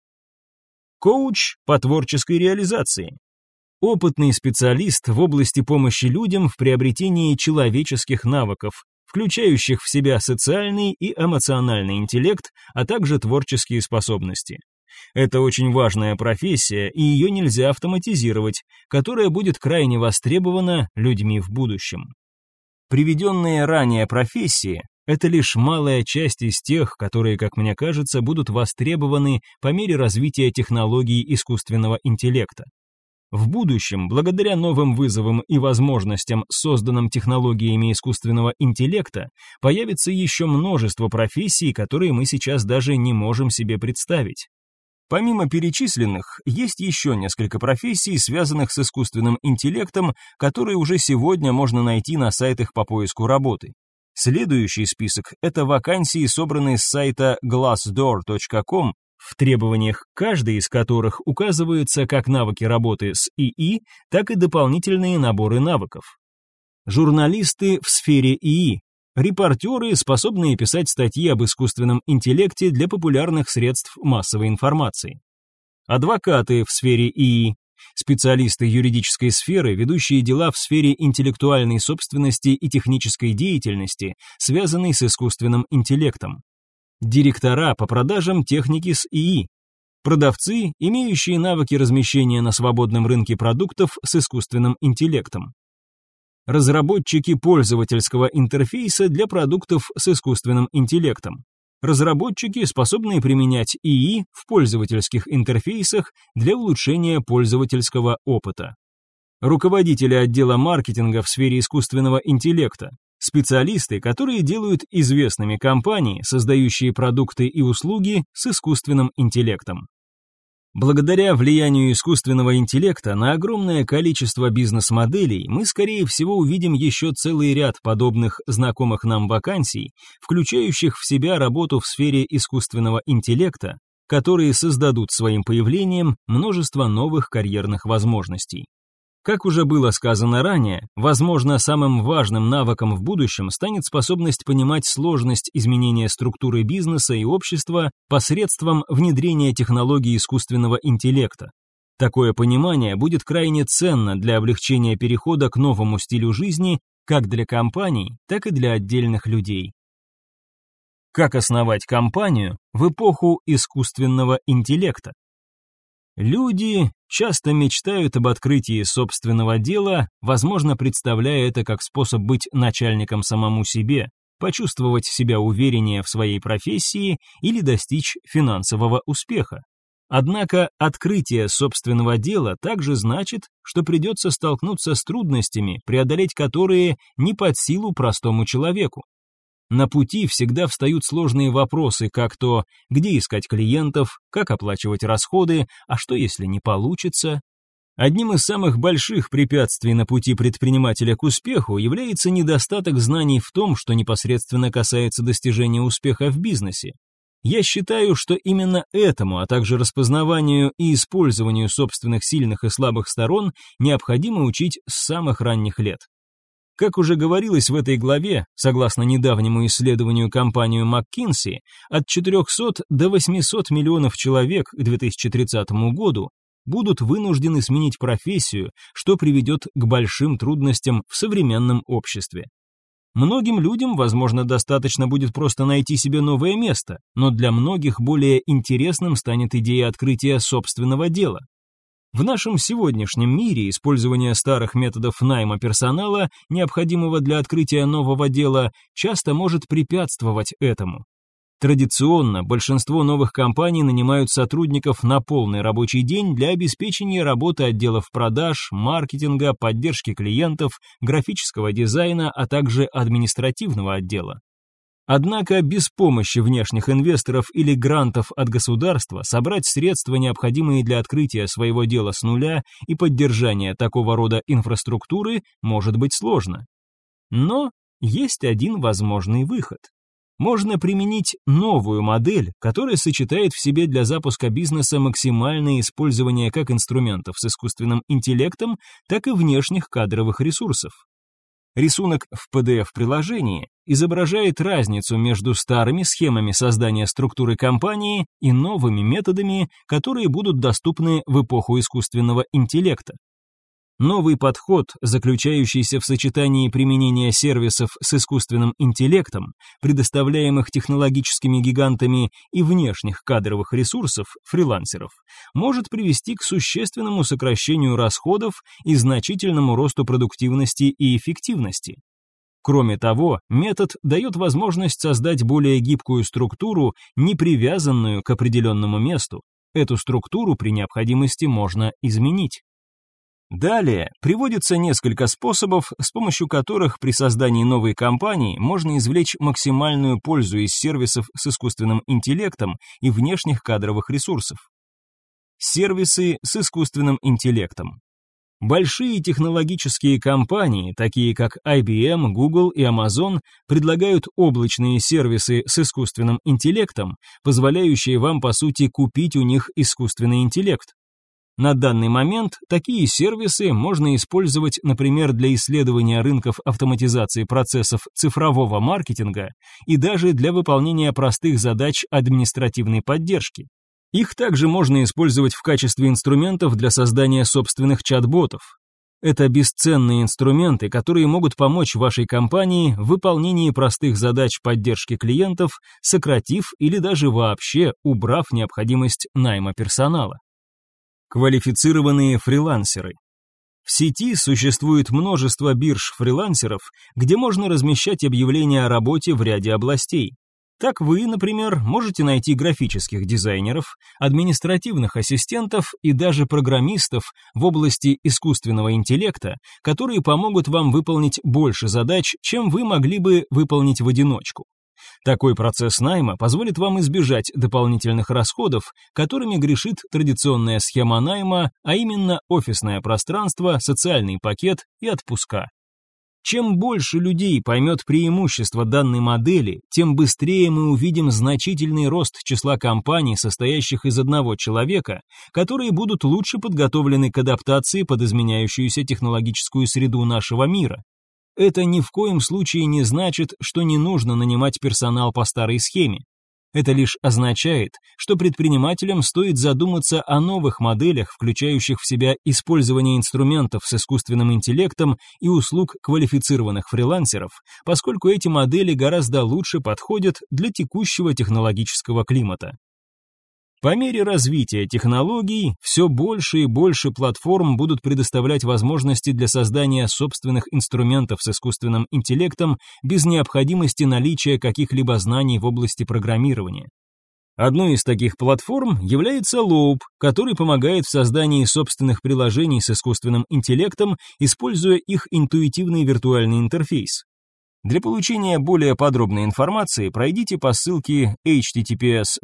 Коуч по творческой реализации. Опытный специалист в области помощи людям в приобретении человеческих навыков, включающих в себя социальный и эмоциональный интеллект, а также творческие способности. Это очень важная профессия, и ее нельзя автоматизировать, которая будет крайне востребована людьми в будущем. Приведенные ранее профессии – это лишь малая часть из тех, которые, как мне кажется, будут востребованы по мере развития технологий искусственного интеллекта. В будущем, благодаря новым вызовам и возможностям, созданным технологиями искусственного интеллекта, появится еще множество профессий, которые мы сейчас даже не можем себе представить. Помимо перечисленных, есть еще несколько профессий, связанных с искусственным интеллектом, которые уже сегодня можно найти на сайтах по поиску работы. Следующий список – это вакансии, собранные с сайта glassdoor.com, в требованиях каждой из которых указываются как навыки работы с ИИ, так и дополнительные наборы навыков. Журналисты в сфере ИИ, репортеры, способные писать статьи об искусственном интеллекте для популярных средств массовой информации. Адвокаты в сфере ИИ, специалисты юридической сферы, ведущие дела в сфере интеллектуальной собственности и технической деятельности, связанной с искусственным интеллектом. Директора по продажам техники с ИИ, продавцы, имеющие навыки размещения на свободном рынке продуктов с искусственным интеллектом, разработчики пользовательского интерфейса для продуктов с искусственным интеллектом, разработчики, способные применять ИИ в пользовательских интерфейсах для улучшения пользовательского опыта, руководители отдела маркетинга в сфере искусственного интеллекта, Специалисты, которые делают известными компании, создающие продукты и услуги с искусственным интеллектом. Благодаря влиянию искусственного интеллекта на огромное количество бизнес-моделей мы, скорее всего, увидим еще целый ряд подобных знакомых нам вакансий, включающих в себя работу в сфере искусственного интеллекта, которые создадут своим появлением множество новых карьерных возможностей. Как уже было сказано ранее, возможно, самым важным навыком в будущем станет способность понимать сложность изменения структуры бизнеса и общества посредством внедрения технологий искусственного интеллекта. Такое понимание будет крайне ценно для облегчения перехода к новому стилю жизни как для компаний, так и для отдельных людей. Как основать компанию в эпоху искусственного интеллекта? Люди часто мечтают об открытии собственного дела, возможно, представляя это как способ быть начальником самому себе, почувствовать себя увереннее в своей профессии или достичь финансового успеха. Однако открытие собственного дела также значит, что придется столкнуться с трудностями, преодолеть которые не под силу простому человеку. На пути всегда встают сложные вопросы, как то, где искать клиентов, как оплачивать расходы, а что если не получится. Одним из самых больших препятствий на пути предпринимателя к успеху является недостаток знаний в том, что непосредственно касается достижения успеха в бизнесе. Я считаю, что именно этому, а также распознаванию и использованию собственных сильных и слабых сторон необходимо учить с самых ранних лет. Как уже говорилось в этой главе, согласно недавнему исследованию компании McKinsey, от 400 до 800 миллионов человек к 2030 году будут вынуждены сменить профессию, что приведет к большим трудностям в современном обществе. Многим людям, возможно, достаточно будет просто найти себе новое место, но для многих более интересным станет идея открытия собственного дела. В нашем сегодняшнем мире использование старых методов найма персонала, необходимого для открытия нового дела, часто может препятствовать этому. Традиционно большинство новых компаний нанимают сотрудников на полный рабочий день для обеспечения работы отделов продаж, маркетинга, поддержки клиентов, графического дизайна, а также административного отдела. Однако без помощи внешних инвесторов или грантов от государства собрать средства, необходимые для открытия своего дела с нуля и поддержания такого рода инфраструктуры, может быть сложно. Но есть один возможный выход. Можно применить новую модель, которая сочетает в себе для запуска бизнеса максимальное использование как инструментов с искусственным интеллектом, так и внешних кадровых ресурсов. Рисунок в PDF-приложении изображает разницу между старыми схемами создания структуры компании и новыми методами, которые будут доступны в эпоху искусственного интеллекта. Новый подход, заключающийся в сочетании применения сервисов с искусственным интеллектом, предоставляемых технологическими гигантами и внешних кадровых ресурсов, фрилансеров, может привести к существенному сокращению расходов и значительному росту продуктивности и эффективности. Кроме того, метод дает возможность создать более гибкую структуру, не привязанную к определенному месту. Эту структуру при необходимости можно изменить. Далее приводится несколько способов, с помощью которых при создании новой компании можно извлечь максимальную пользу из сервисов с искусственным интеллектом и внешних кадровых ресурсов. Сервисы с искусственным интеллектом. Большие технологические компании, такие как IBM, Google и Amazon, предлагают облачные сервисы с искусственным интеллектом, позволяющие вам, по сути, купить у них искусственный интеллект. На данный момент такие сервисы можно использовать, например, для исследования рынков автоматизации процессов цифрового маркетинга и даже для выполнения простых задач административной поддержки. Их также можно использовать в качестве инструментов для создания собственных чат-ботов. Это бесценные инструменты, которые могут помочь вашей компании в выполнении простых задач поддержки клиентов, сократив или даже вообще убрав необходимость найма персонала. Квалифицированные фрилансеры. В сети существует множество бирж фрилансеров, где можно размещать объявления о работе в ряде областей. Так вы, например, можете найти графических дизайнеров, административных ассистентов и даже программистов в области искусственного интеллекта, которые помогут вам выполнить больше задач, чем вы могли бы выполнить в одиночку. Такой процесс найма позволит вам избежать дополнительных расходов, которыми грешит традиционная схема найма, а именно офисное пространство, социальный пакет и отпуска. Чем больше людей поймет преимущества данной модели, тем быстрее мы увидим значительный рост числа компаний, состоящих из одного человека, которые будут лучше подготовлены к адаптации под изменяющуюся технологическую среду нашего мира. Это ни в коем случае не значит, что не нужно нанимать персонал по старой схеме. Это лишь означает, что предпринимателям стоит задуматься о новых моделях, включающих в себя использование инструментов с искусственным интеллектом и услуг квалифицированных фрилансеров, поскольку эти модели гораздо лучше подходят для текущего технологического климата. По мере развития технологий, все больше и больше платформ будут предоставлять возможности для создания собственных инструментов с искусственным интеллектом без необходимости наличия каких-либо знаний в области программирования. Одной из таких платформ является Loop, который помогает в создании собственных приложений с искусственным интеллектом, используя их интуитивный виртуальный интерфейс. Для получения более подробной информации пройдите по ссылке https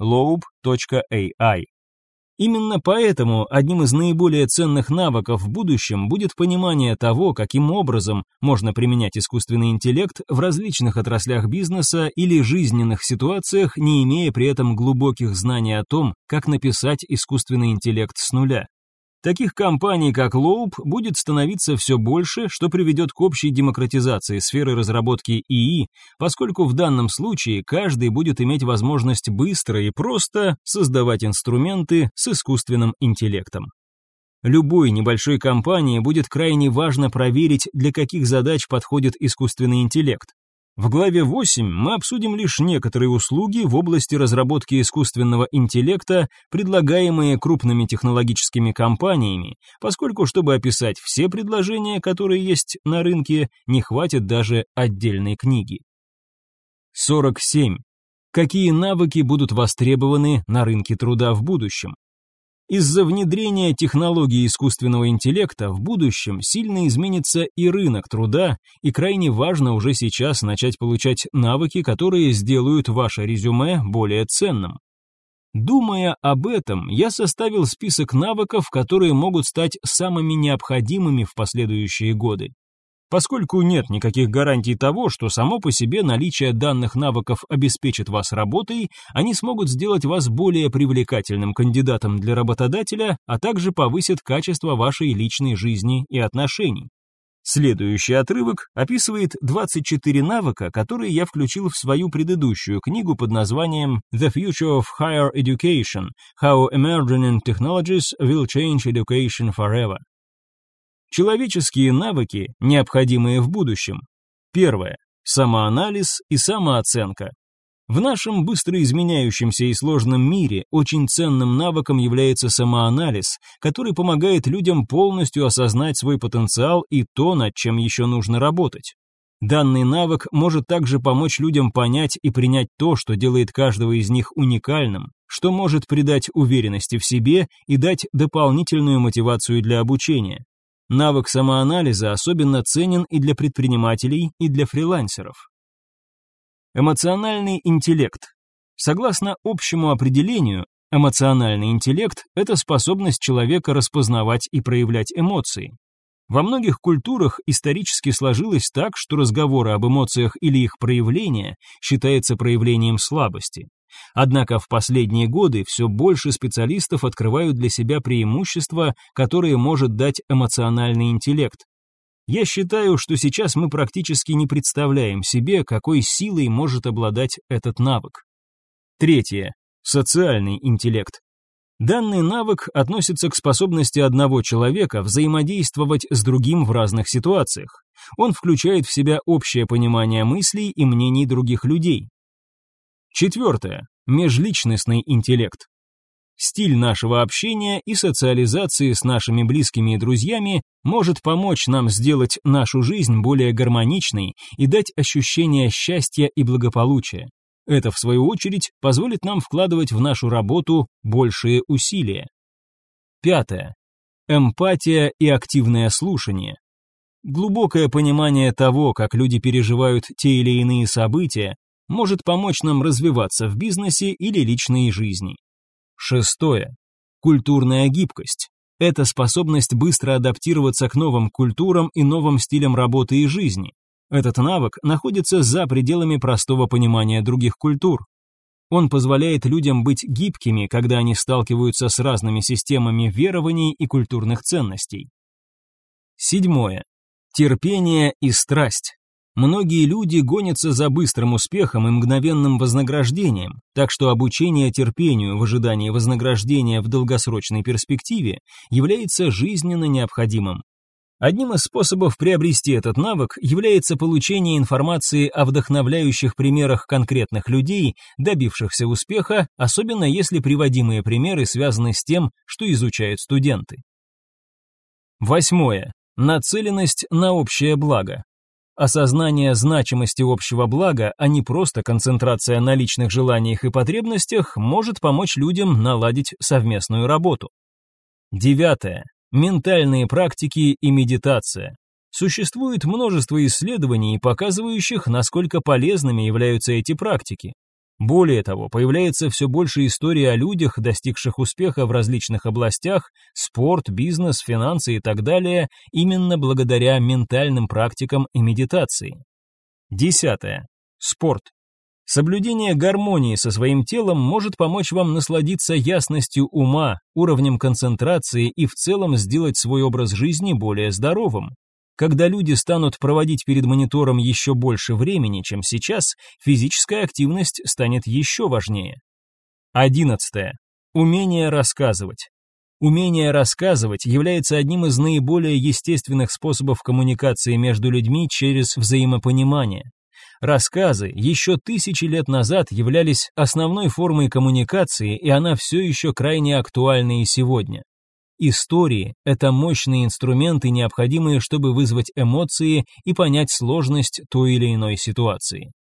loop.ai. Именно поэтому одним из наиболее ценных навыков в будущем будет понимание того, каким образом можно применять искусственный интеллект в различных отраслях бизнеса или жизненных ситуациях, не имея при этом глубоких знаний о том, как написать искусственный интеллект с нуля. Таких компаний, как Loop, будет становиться все больше, что приведет к общей демократизации сферы разработки ИИ, поскольку в данном случае каждый будет иметь возможность быстро и просто создавать инструменты с искусственным интеллектом. Любой небольшой компании будет крайне важно проверить, для каких задач подходит искусственный интеллект. В главе 8 мы обсудим лишь некоторые услуги в области разработки искусственного интеллекта, предлагаемые крупными технологическими компаниями, поскольку, чтобы описать все предложения, которые есть на рынке, не хватит даже отдельной книги. 47. Какие навыки будут востребованы на рынке труда в будущем? Из-за внедрения технологий искусственного интеллекта в будущем сильно изменится и рынок труда, и крайне важно уже сейчас начать получать навыки, которые сделают ваше резюме более ценным. Думая об этом, я составил список навыков, которые могут стать самыми необходимыми в последующие годы. Поскольку нет никаких гарантий того, что само по себе наличие данных навыков обеспечит вас работой, они смогут сделать вас более привлекательным кандидатом для работодателя, а также повысят качество вашей личной жизни и отношений. Следующий отрывок описывает 24 навыка, которые я включил в свою предыдущую книгу под названием The Future of Higher Education – How Emerging Technologies Will Change Education Forever. Человеческие навыки, необходимые в будущем. Первое. Самоанализ и самооценка. В нашем быстро изменяющемся и сложном мире очень ценным навыком является самоанализ, который помогает людям полностью осознать свой потенциал и то, над чем еще нужно работать. Данный навык может также помочь людям понять и принять то, что делает каждого из них уникальным, что может придать уверенности в себе и дать дополнительную мотивацию для обучения. Навык самоанализа особенно ценен и для предпринимателей, и для фрилансеров. Эмоциональный интеллект. Согласно общему определению, эмоциональный интеллект – это способность человека распознавать и проявлять эмоции. Во многих культурах исторически сложилось так, что разговоры об эмоциях или их проявление считается проявлением слабости. Однако в последние годы все больше специалистов открывают для себя преимущества, которые может дать эмоциональный интеллект. Я считаю, что сейчас мы практически не представляем себе, какой силой может обладать этот навык. Третье. Социальный интеллект. Данный навык относится к способности одного человека взаимодействовать с другим в разных ситуациях. Он включает в себя общее понимание мыслей и мнений других людей. Четвертое. Межличностный интеллект. Стиль нашего общения и социализации с нашими близкими и друзьями может помочь нам сделать нашу жизнь более гармоничной и дать ощущение счастья и благополучия. Это, в свою очередь, позволит нам вкладывать в нашу работу большие усилия. Пятое. Эмпатия и активное слушание. Глубокое понимание того, как люди переживают те или иные события, может помочь нам развиваться в бизнесе или личной жизни. Шестое. Культурная гибкость. Это способность быстро адаптироваться к новым культурам и новым стилям работы и жизни. Этот навык находится за пределами простого понимания других культур. Он позволяет людям быть гибкими, когда они сталкиваются с разными системами верований и культурных ценностей. Седьмое. Терпение и страсть. Многие люди гонятся за быстрым успехом и мгновенным вознаграждением, так что обучение терпению в ожидании вознаграждения в долгосрочной перспективе является жизненно необходимым. Одним из способов приобрести этот навык является получение информации о вдохновляющих примерах конкретных людей, добившихся успеха, особенно если приводимые примеры связаны с тем, что изучают студенты. Восьмое. Нацеленность на общее благо. Осознание значимости общего блага, а не просто концентрация на личных желаниях и потребностях, может помочь людям наладить совместную работу. Девятое. Ментальные практики и медитация. Существует множество исследований, показывающих, насколько полезными являются эти практики. Более того, появляется все больше историй о людях, достигших успеха в различных областях, спорт, бизнес, финансы и так далее, именно благодаря ментальным практикам и медитации. Десятое. Спорт. Соблюдение гармонии со своим телом может помочь вам насладиться ясностью ума, уровнем концентрации и в целом сделать свой образ жизни более здоровым. Когда люди станут проводить перед монитором еще больше времени, чем сейчас, физическая активность станет еще важнее. Одиннадцатое. Умение рассказывать. Умение рассказывать является одним из наиболее естественных способов коммуникации между людьми через взаимопонимание. Рассказы еще тысячи лет назад являлись основной формой коммуникации, и она все еще крайне актуальна и сегодня. Истории – это мощные инструменты, необходимые, чтобы вызвать эмоции и понять сложность той или иной ситуации.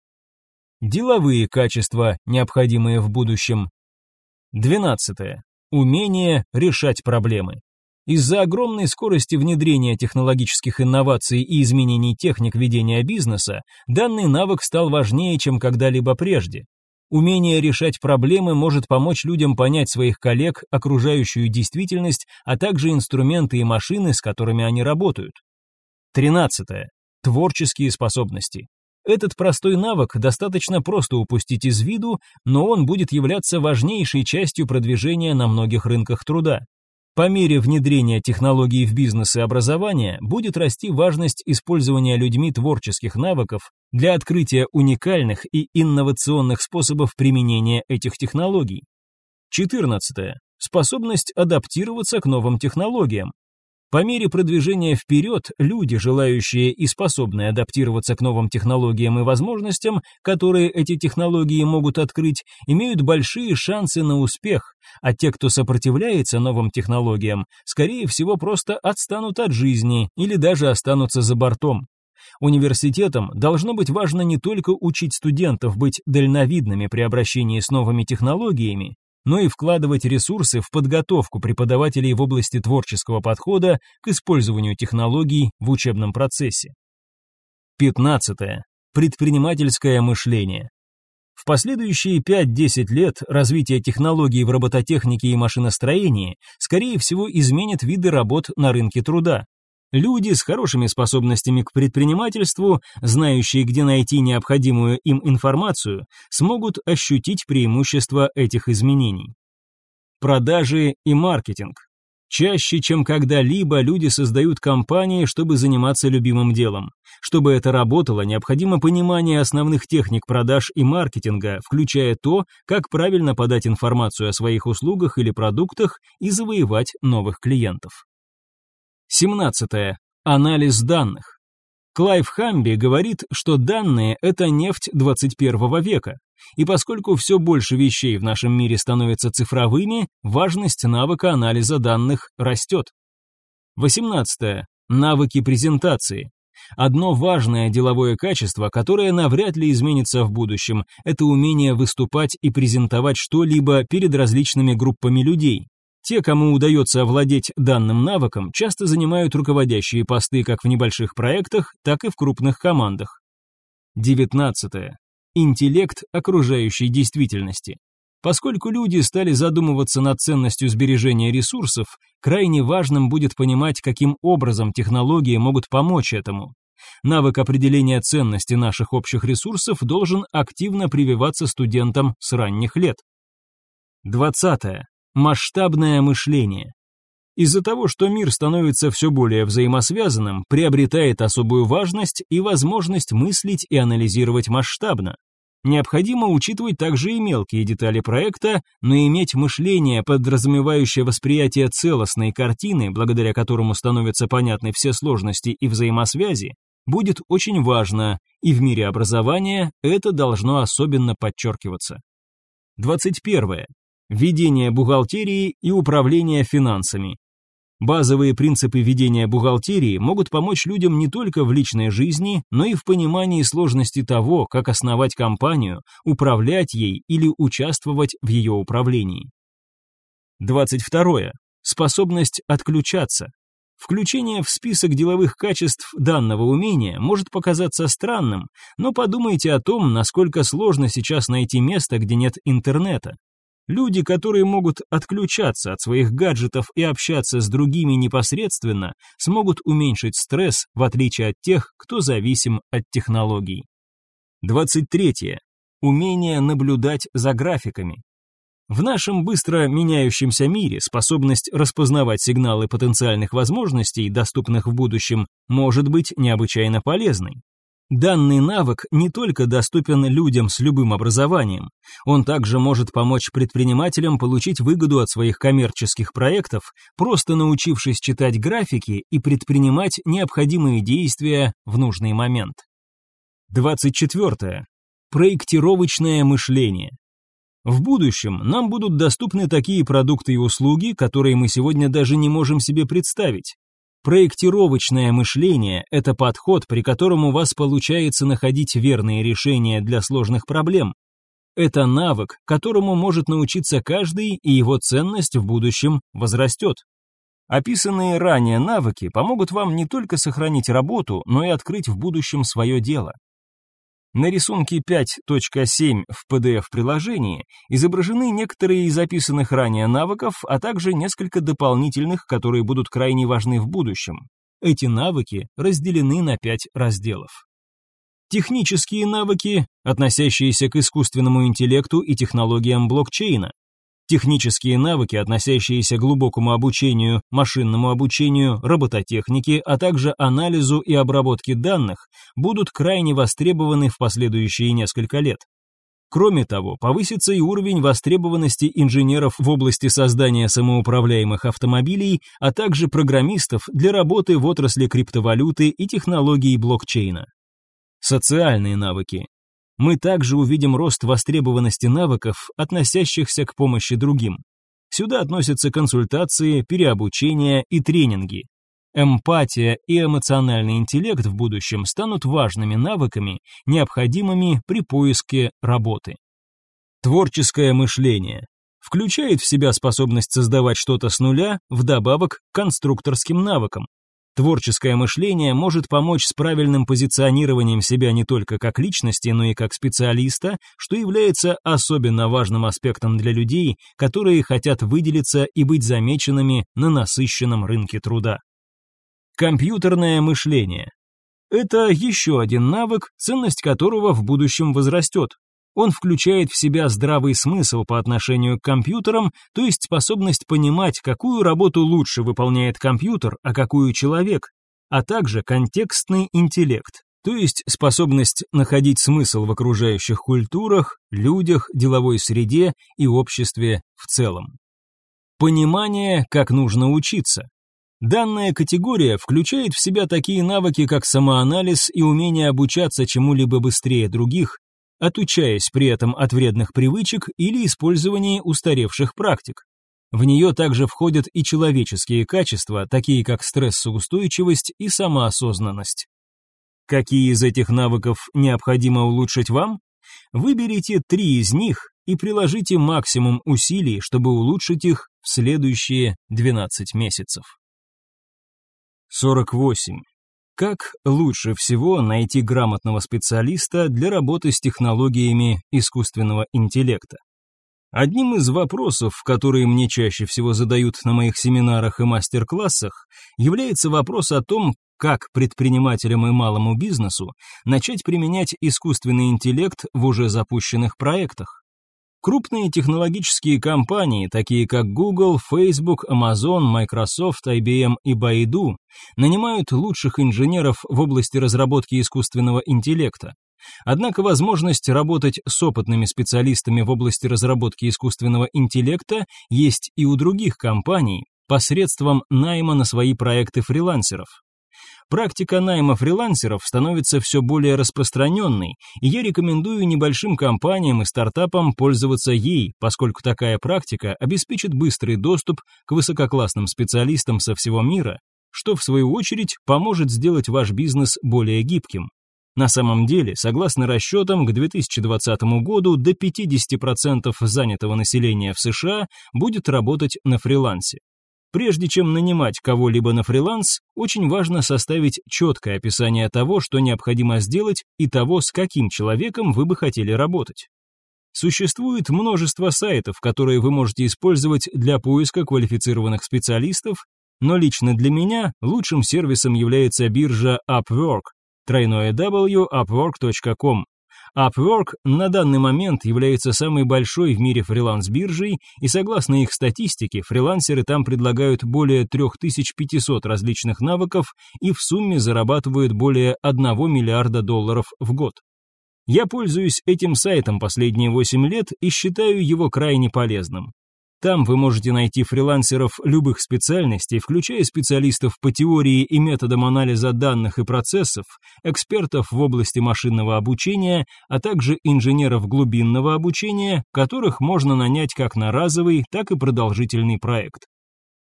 Деловые качества, необходимые в будущем. 12. Умение решать проблемы. Из-за огромной скорости внедрения технологических инноваций и изменений техник ведения бизнеса, данный навык стал важнее, чем когда-либо прежде. Умение решать проблемы может помочь людям понять своих коллег, окружающую действительность, а также инструменты и машины, с которыми они работают. 13. Творческие способности. Этот простой навык достаточно просто упустить из виду, но он будет являться важнейшей частью продвижения на многих рынках труда. По мере внедрения технологий в бизнес и образование будет расти важность использования людьми творческих навыков для открытия уникальных и инновационных способов применения этих технологий. 14. Способность адаптироваться к новым технологиям. По мере продвижения вперед, люди, желающие и способные адаптироваться к новым технологиям и возможностям, которые эти технологии могут открыть, имеют большие шансы на успех, а те, кто сопротивляется новым технологиям, скорее всего просто отстанут от жизни или даже останутся за бортом. Университетам должно быть важно не только учить студентов быть дальновидными при обращении с новыми технологиями, но и вкладывать ресурсы в подготовку преподавателей в области творческого подхода к использованию технологий в учебном процессе. 15. Предпринимательское мышление. В последующие 5-10 лет развитие технологий в робототехнике и машиностроении, скорее всего, изменит виды работ на рынке труда. Люди с хорошими способностями к предпринимательству, знающие, где найти необходимую им информацию, смогут ощутить преимущества этих изменений. Продажи и маркетинг. Чаще, чем когда-либо, люди создают компании, чтобы заниматься любимым делом. Чтобы это работало, необходимо понимание основных техник продаж и маркетинга, включая то, как правильно подать информацию о своих услугах или продуктах и завоевать новых клиентов. 17. Анализ данных. Клайв Хамби говорит, что данные – это нефть 21 века, и поскольку все больше вещей в нашем мире становятся цифровыми, важность навыка анализа данных растет. 18. Навыки презентации. Одно важное деловое качество, которое навряд ли изменится в будущем, это умение выступать и презентовать что-либо перед различными группами людей. Те, кому удается овладеть данным навыком, часто занимают руководящие посты как в небольших проектах, так и в крупных командах. 19. Интеллект окружающей действительности. Поскольку люди стали задумываться над ценностью сбережения ресурсов, крайне важным будет понимать, каким образом технологии могут помочь этому. Навык определения ценности наших общих ресурсов должен активно прививаться студентам с ранних лет. 20. Масштабное мышление. Из-за того, что мир становится все более взаимосвязанным, приобретает особую важность и возможность мыслить и анализировать масштабно. Необходимо учитывать также и мелкие детали проекта, но иметь мышление, подразумевающее восприятие целостной картины, благодаря которому становятся понятны все сложности и взаимосвязи, будет очень важно, и в мире образования это должно особенно подчеркиваться. 21. Ведение бухгалтерии и управление финансами. Базовые принципы ведения бухгалтерии могут помочь людям не только в личной жизни, но и в понимании сложности того, как основать компанию, управлять ей или участвовать в ее управлении. 22. Способность отключаться. Включение в список деловых качеств данного умения может показаться странным, но подумайте о том, насколько сложно сейчас найти место, где нет интернета. Люди, которые могут отключаться от своих гаджетов и общаться с другими непосредственно, смогут уменьшить стресс, в отличие от тех, кто зависим от технологий. 23. Умение наблюдать за графиками. В нашем быстро меняющемся мире способность распознавать сигналы потенциальных возможностей, доступных в будущем, может быть необычайно полезной. Данный навык не только доступен людям с любым образованием, он также может помочь предпринимателям получить выгоду от своих коммерческих проектов, просто научившись читать графики и предпринимать необходимые действия в нужный момент. 24. Проектировочное мышление. В будущем нам будут доступны такие продукты и услуги, которые мы сегодня даже не можем себе представить. Проектировочное мышление – это подход, при котором у вас получается находить верные решения для сложных проблем. Это навык, которому может научиться каждый, и его ценность в будущем возрастет. Описанные ранее навыки помогут вам не только сохранить работу, но и открыть в будущем свое дело. На рисунке 5.7 в PDF-приложении изображены некоторые из записанных ранее навыков, а также несколько дополнительных, которые будут крайне важны в будущем. Эти навыки разделены на пять разделов. Технические навыки, относящиеся к искусственному интеллекту и технологиям блокчейна. Технические навыки, относящиеся к глубокому обучению, машинному обучению, робототехнике, а также анализу и обработке данных, будут крайне востребованы в последующие несколько лет. Кроме того, повысится и уровень востребованности инженеров в области создания самоуправляемых автомобилей, а также программистов для работы в отрасли криптовалюты и технологий блокчейна. Социальные навыки. Мы также увидим рост востребованности навыков, относящихся к помощи другим. Сюда относятся консультации, переобучение и тренинги. Эмпатия и эмоциональный интеллект в будущем станут важными навыками, необходимыми при поиске работы. Творческое мышление включает в себя способность создавать что-то с нуля, вдобавок к конструкторским навыкам. Творческое мышление может помочь с правильным позиционированием себя не только как личности, но и как специалиста, что является особенно важным аспектом для людей, которые хотят выделиться и быть замеченными на насыщенном рынке труда. Компьютерное мышление. Это еще один навык, ценность которого в будущем возрастет. Он включает в себя здравый смысл по отношению к компьютерам, то есть способность понимать, какую работу лучше выполняет компьютер, а какую человек, а также контекстный интеллект, то есть способность находить смысл в окружающих культурах, людях, деловой среде и обществе в целом. Понимание, как нужно учиться. Данная категория включает в себя такие навыки, как самоанализ и умение обучаться чему-либо быстрее других, отучаясь при этом от вредных привычек или использования устаревших практик. В нее также входят и человеческие качества, такие как стрессоустойчивость и самоосознанность. Какие из этих навыков необходимо улучшить вам? Выберите три из них и приложите максимум усилий, чтобы улучшить их в следующие 12 месяцев. 48. Как лучше всего найти грамотного специалиста для работы с технологиями искусственного интеллекта? Одним из вопросов, которые мне чаще всего задают на моих семинарах и мастер-классах, является вопрос о том, как предпринимателям и малому бизнесу начать применять искусственный интеллект в уже запущенных проектах. Крупные технологические компании, такие как Google, Facebook, Amazon, Microsoft, IBM и Baidu, нанимают лучших инженеров в области разработки искусственного интеллекта. Однако возможность работать с опытными специалистами в области разработки искусственного интеллекта есть и у других компаний посредством найма на свои проекты фрилансеров. Практика найма фрилансеров становится все более распространенной, и я рекомендую небольшим компаниям и стартапам пользоваться ей, поскольку такая практика обеспечит быстрый доступ к высококлассным специалистам со всего мира, что в свою очередь поможет сделать ваш бизнес более гибким. На самом деле, согласно расчетам, к 2020 году до 50% занятого населения в США будет работать на фрилансе. Прежде чем нанимать кого-либо на фриланс, очень важно составить четкое описание того, что необходимо сделать, и того, с каким человеком вы бы хотели работать. Существует множество сайтов, которые вы можете использовать для поиска квалифицированных специалистов, но лично для меня лучшим сервисом является биржа Upwork, тройное w upwork.com. Upwork на данный момент является самой большой в мире фриланс-биржей, и согласно их статистике, фрилансеры там предлагают более 3500 различных навыков и в сумме зарабатывают более 1 миллиарда долларов в год. Я пользуюсь этим сайтом последние 8 лет и считаю его крайне полезным. Там вы можете найти фрилансеров любых специальностей, включая специалистов по теории и методам анализа данных и процессов, экспертов в области машинного обучения, а также инженеров глубинного обучения, которых можно нанять как на разовый, так и продолжительный проект.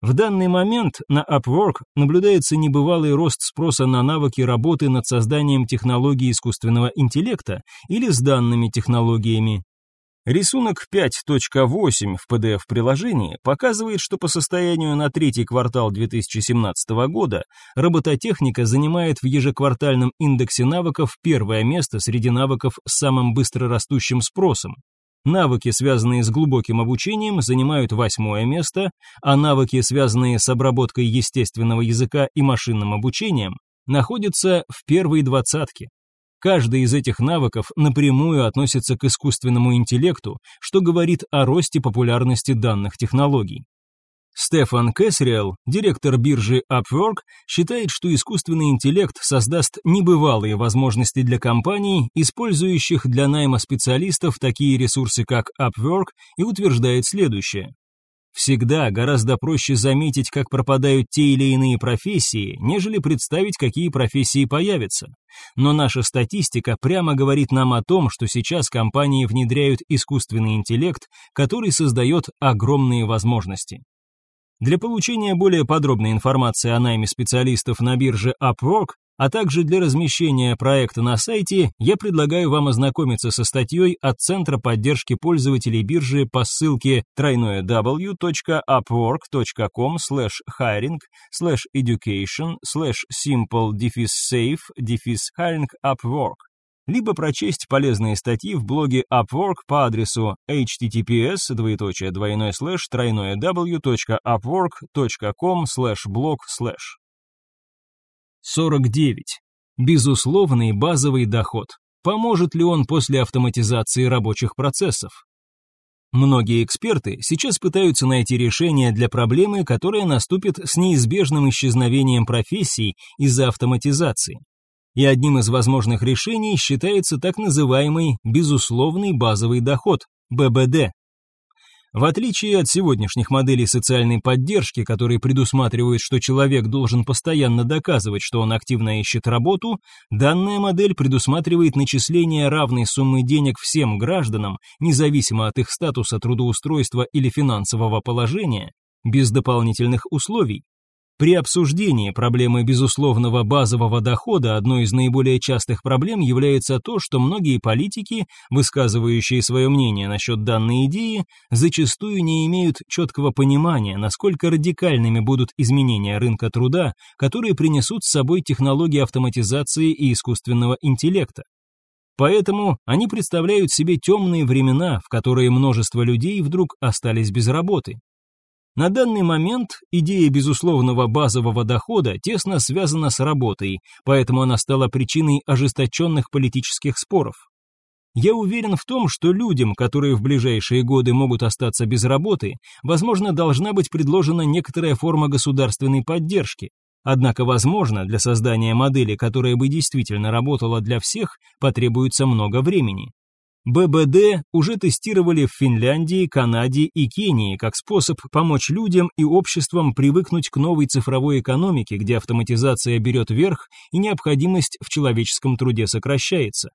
В данный момент на Upwork наблюдается небывалый рост спроса на навыки работы над созданием технологий искусственного интеллекта или с данными технологиями, Рисунок 5.8 в PDF-приложении показывает, что по состоянию на третий квартал 2017 года робототехника занимает в ежеквартальном индексе навыков первое место среди навыков с самым быстрорастущим спросом. Навыки, связанные с глубоким обучением, занимают восьмое место, а навыки, связанные с обработкой естественного языка и машинным обучением, находятся в первой двадцатке. Каждый из этих навыков напрямую относится к искусственному интеллекту, что говорит о росте популярности данных технологий. Стефан Кэсриэл, директор биржи Upwork, считает, что искусственный интеллект создаст небывалые возможности для компаний, использующих для найма специалистов такие ресурсы, как Upwork, и утверждает следующее. Всегда гораздо проще заметить, как пропадают те или иные профессии, нежели представить, какие профессии появятся. Но наша статистика прямо говорит нам о том, что сейчас компании внедряют искусственный интеллект, который создает огромные возможности. Для получения более подробной информации о найме специалистов на бирже Upwork, а также для размещения проекта на сайте, я предлагаю вам ознакомиться со статьей от Центра поддержки пользователей биржи по ссылке www.upwork.com hiring education simple safe hiring upwork либо прочесть полезные статьи в блоге Upwork по адресу https двоеточие двойной слэш тройное w.upwork.com слэш блог слэш. 49. Безусловный базовый доход. Поможет ли он после автоматизации рабочих процессов? Многие эксперты сейчас пытаются найти решение для проблемы, которая наступит с неизбежным исчезновением профессий из-за автоматизации и одним из возможных решений считается так называемый безусловный базовый доход – ББД. В отличие от сегодняшних моделей социальной поддержки, которые предусматривают, что человек должен постоянно доказывать, что он активно ищет работу, данная модель предусматривает начисление равной суммы денег всем гражданам, независимо от их статуса трудоустройства или финансового положения, без дополнительных условий. При обсуждении проблемы безусловного базового дохода одной из наиболее частых проблем является то, что многие политики, высказывающие свое мнение насчет данной идеи, зачастую не имеют четкого понимания, насколько радикальными будут изменения рынка труда, которые принесут с собой технологии автоматизации и искусственного интеллекта. Поэтому они представляют себе темные времена, в которые множество людей вдруг остались без работы. На данный момент идея безусловного базового дохода тесно связана с работой, поэтому она стала причиной ожесточенных политических споров. Я уверен в том, что людям, которые в ближайшие годы могут остаться без работы, возможно, должна быть предложена некоторая форма государственной поддержки. Однако, возможно, для создания модели, которая бы действительно работала для всех, потребуется много времени. ББД уже тестировали в Финляндии, Канаде и Кении как способ помочь людям и обществам привыкнуть к новой цифровой экономике, где автоматизация берет верх и необходимость в человеческом труде сокращается.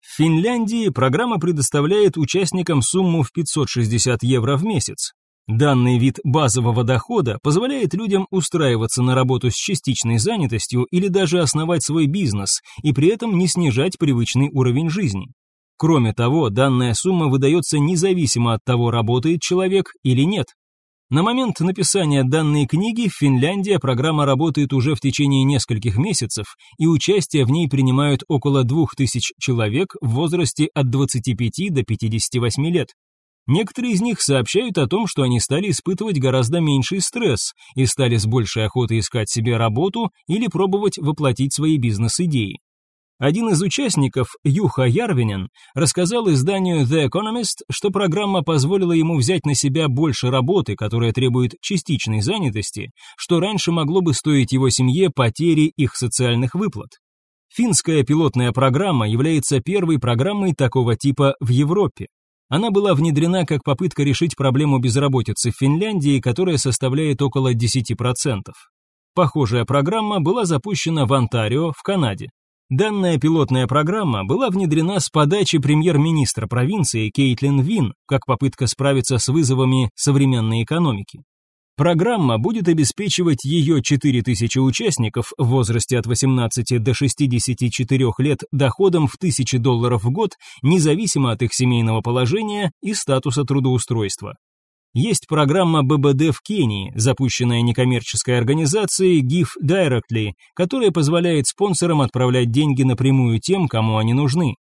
В Финляндии программа предоставляет участникам сумму в 560 евро в месяц. Данный вид базового дохода позволяет людям устраиваться на работу с частичной занятостью или даже основать свой бизнес и при этом не снижать привычный уровень жизни. Кроме того, данная сумма выдается независимо от того, работает человек или нет. На момент написания данной книги в Финляндии программа работает уже в течение нескольких месяцев, и участие в ней принимают около 2000 человек в возрасте от 25 до 58 лет. Некоторые из них сообщают о том, что они стали испытывать гораздо меньший стресс и стали с большей охотой искать себе работу или пробовать воплотить свои бизнес-идеи. Один из участников, Юха Ярвинен, рассказал изданию The Economist, что программа позволила ему взять на себя больше работы, которая требует частичной занятости, что раньше могло бы стоить его семье потери их социальных выплат. Финская пилотная программа является первой программой такого типа в Европе. Она была внедрена как попытка решить проблему безработицы в Финляндии, которая составляет около 10%. Похожая программа была запущена в Онтарио, в Канаде. Данная пилотная программа была внедрена с подачи премьер-министра провинции Кейтлин Вин как попытка справиться с вызовами современной экономики. Программа будет обеспечивать ее 4000 участников в возрасте от 18 до 64 лет доходом в 1000 долларов в год, независимо от их семейного положения и статуса трудоустройства. Есть программа ББД в Кении, запущенная некоммерческой организацией Give Directly, которая позволяет спонсорам отправлять деньги напрямую тем, кому они нужны.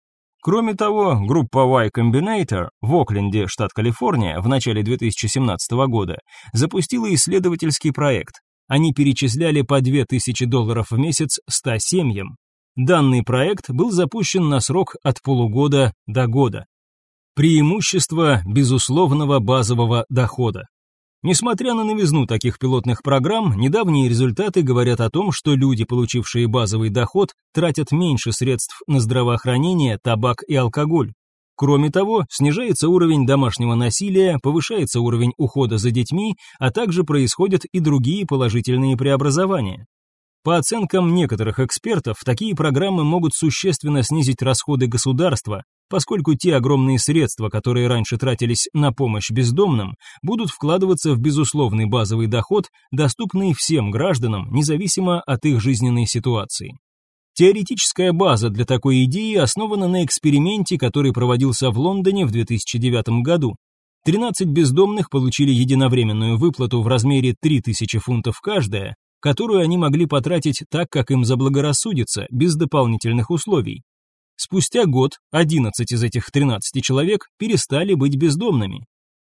Кроме того, группа Y Combinator в Окленде, штат Калифорния, в начале 2017 года запустила исследовательский проект. Они перечисляли по 2000 долларов в месяц 100 семьям. Данный проект был запущен на срок от полугода до года. Преимущество безусловного базового дохода. Несмотря на новизну таких пилотных программ, недавние результаты говорят о том, что люди, получившие базовый доход, тратят меньше средств на здравоохранение, табак и алкоголь. Кроме того, снижается уровень домашнего насилия, повышается уровень ухода за детьми, а также происходят и другие положительные преобразования. По оценкам некоторых экспертов, такие программы могут существенно снизить расходы государства, поскольку те огромные средства, которые раньше тратились на помощь бездомным, будут вкладываться в безусловный базовый доход, доступный всем гражданам, независимо от их жизненной ситуации. Теоретическая база для такой идеи основана на эксперименте, который проводился в Лондоне в 2009 году. 13 бездомных получили единовременную выплату в размере 3000 фунтов каждая, которую они могли потратить так, как им заблагорассудится, без дополнительных условий. Спустя год 11 из этих 13 человек перестали быть бездомными.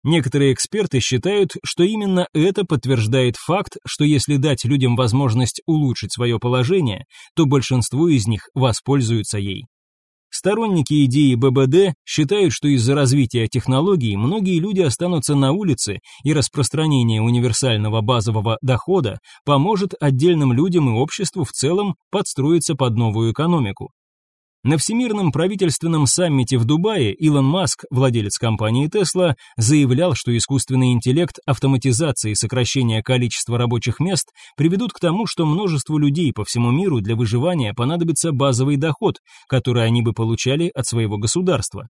Некоторые эксперты считают, что именно это подтверждает факт, что если дать людям возможность улучшить свое положение, то большинство из них воспользуются ей. Сторонники идеи ББД считают, что из-за развития технологий многие люди останутся на улице, и распространение универсального базового дохода поможет отдельным людям и обществу в целом подстроиться под новую экономику. На Всемирном правительственном саммите в Дубае Илон Маск, владелец компании Tesla, заявлял, что искусственный интеллект, автоматизация и сокращение количества рабочих мест приведут к тому, что множеству людей по всему миру для выживания понадобится базовый доход, который они бы получали от своего государства.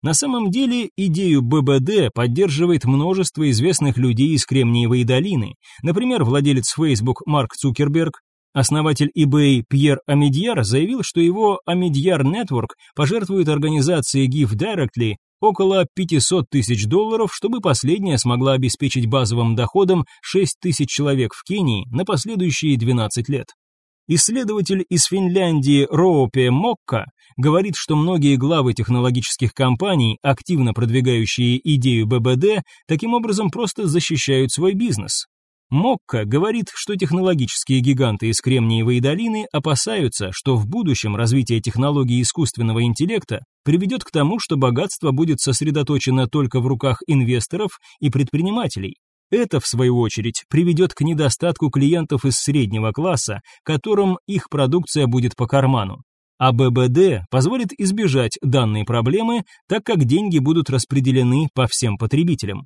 На самом деле идею ББД поддерживает множество известных людей из Кремниевой долины, например, владелец Facebook Марк Цукерберг, Основатель eBay Пьер Амедьяр заявил, что его Амедьяр Network пожертвует организации Give Directly около 500 тысяч долларов, чтобы последняя смогла обеспечить базовым доходом 6 тысяч человек в Кении на последующие 12 лет. Исследователь из Финляндии Роопе Мокка говорит, что многие главы технологических компаний, активно продвигающие идею ББД, таким образом просто защищают свой бизнес. Мокка говорит, что технологические гиганты из Кремниевой долины опасаются, что в будущем развитие технологий искусственного интеллекта приведет к тому, что богатство будет сосредоточено только в руках инвесторов и предпринимателей. Это, в свою очередь, приведет к недостатку клиентов из среднего класса, которым их продукция будет по карману. А ББД позволит избежать данной проблемы, так как деньги будут распределены по всем потребителям.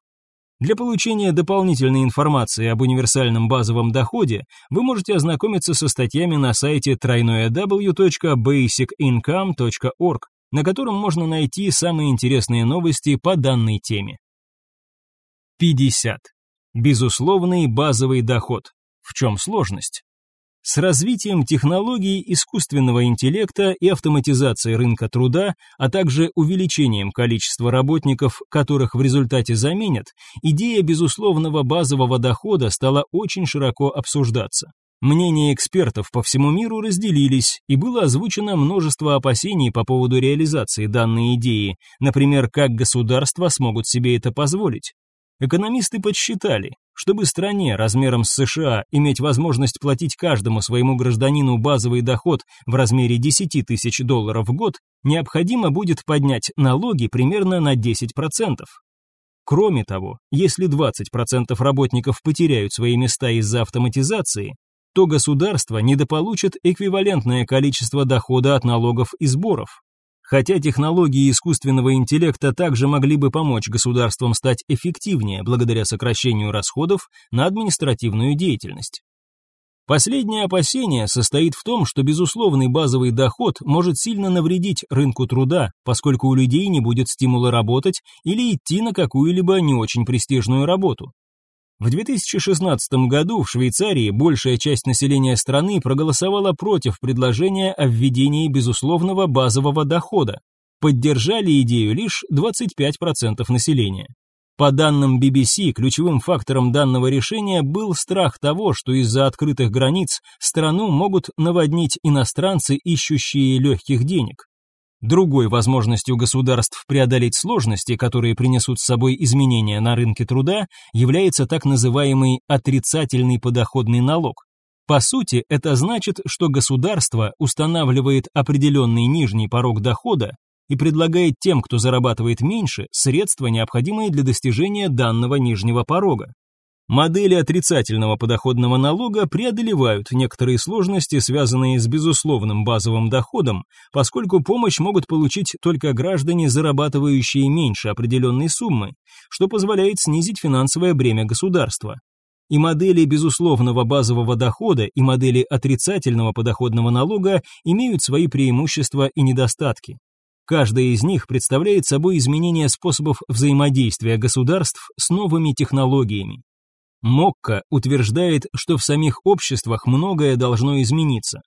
Для получения дополнительной информации об универсальном базовом доходе вы можете ознакомиться со статьями на сайте www.basicincome.org, на котором можно найти самые интересные новости по данной теме. 50. Безусловный базовый доход. В чем сложность? С развитием технологий искусственного интеллекта и автоматизацией рынка труда, а также увеличением количества работников, которых в результате заменят, идея безусловного базового дохода стала очень широко обсуждаться. Мнения экспертов по всему миру разделились, и было озвучено множество опасений по поводу реализации данной идеи, например, как государства смогут себе это позволить. Экономисты подсчитали, чтобы стране размером с США иметь возможность платить каждому своему гражданину базовый доход в размере 10 тысяч долларов в год, необходимо будет поднять налоги примерно на 10%. Кроме того, если 20% работников потеряют свои места из-за автоматизации, то государство недополучит эквивалентное количество дохода от налогов и сборов. Хотя технологии искусственного интеллекта также могли бы помочь государствам стать эффективнее благодаря сокращению расходов на административную деятельность. Последнее опасение состоит в том, что безусловный базовый доход может сильно навредить рынку труда, поскольку у людей не будет стимула работать или идти на какую-либо не очень престижную работу. В 2016 году в Швейцарии большая часть населения страны проголосовала против предложения о введении безусловного базового дохода. Поддержали идею лишь 25% населения. По данным BBC, ключевым фактором данного решения был страх того, что из-за открытых границ страну могут наводнить иностранцы, ищущие легких денег. Другой возможностью государств преодолеть сложности, которые принесут с собой изменения на рынке труда, является так называемый отрицательный подоходный налог. По сути, это значит, что государство устанавливает определенный нижний порог дохода и предлагает тем, кто зарабатывает меньше, средства, необходимые для достижения данного нижнего порога. Модели отрицательного подоходного налога преодолевают некоторые сложности, связанные с безусловным базовым доходом, поскольку помощь могут получить только граждане, зарабатывающие меньше определенной суммы, что позволяет снизить финансовое бремя государства. И модели безусловного базового дохода, и модели отрицательного подоходного налога имеют свои преимущества и недостатки. Каждая из них представляет собой изменение способов взаимодействия государств с новыми технологиями. Мокка утверждает, что в самих обществах многое должно измениться.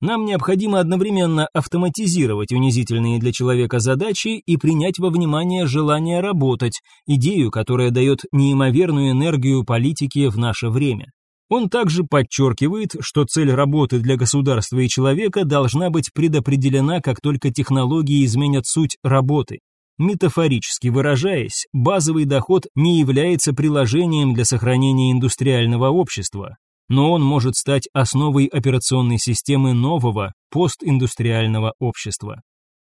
Нам необходимо одновременно автоматизировать унизительные для человека задачи и принять во внимание желание работать, идею, которая дает неимоверную энергию политики в наше время. Он также подчеркивает, что цель работы для государства и человека должна быть предопределена, как только технологии изменят суть работы. Метафорически выражаясь, базовый доход не является приложением для сохранения индустриального общества, но он может стать основой операционной системы нового постиндустриального общества.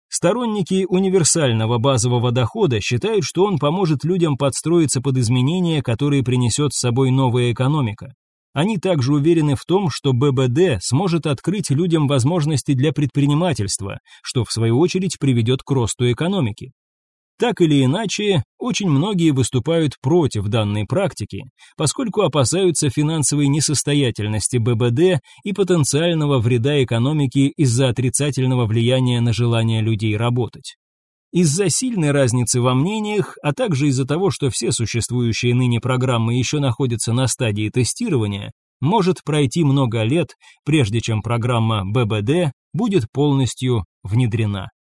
Сторонники универсального базового дохода считают, что он поможет людям подстроиться под изменения, которые принесет с собой новая экономика. Они также уверены в том, что ББД сможет открыть людям возможности для предпринимательства, что в свою очередь приведет к росту экономики. Так или иначе, очень многие выступают против данной практики, поскольку опасаются финансовой несостоятельности ББД и потенциального вреда экономике из-за отрицательного влияния на желание людей работать. Из-за сильной разницы во мнениях, а также из-за того, что все существующие ныне программы еще находятся на стадии тестирования, может пройти много лет, прежде чем программа ББД будет полностью внедрена.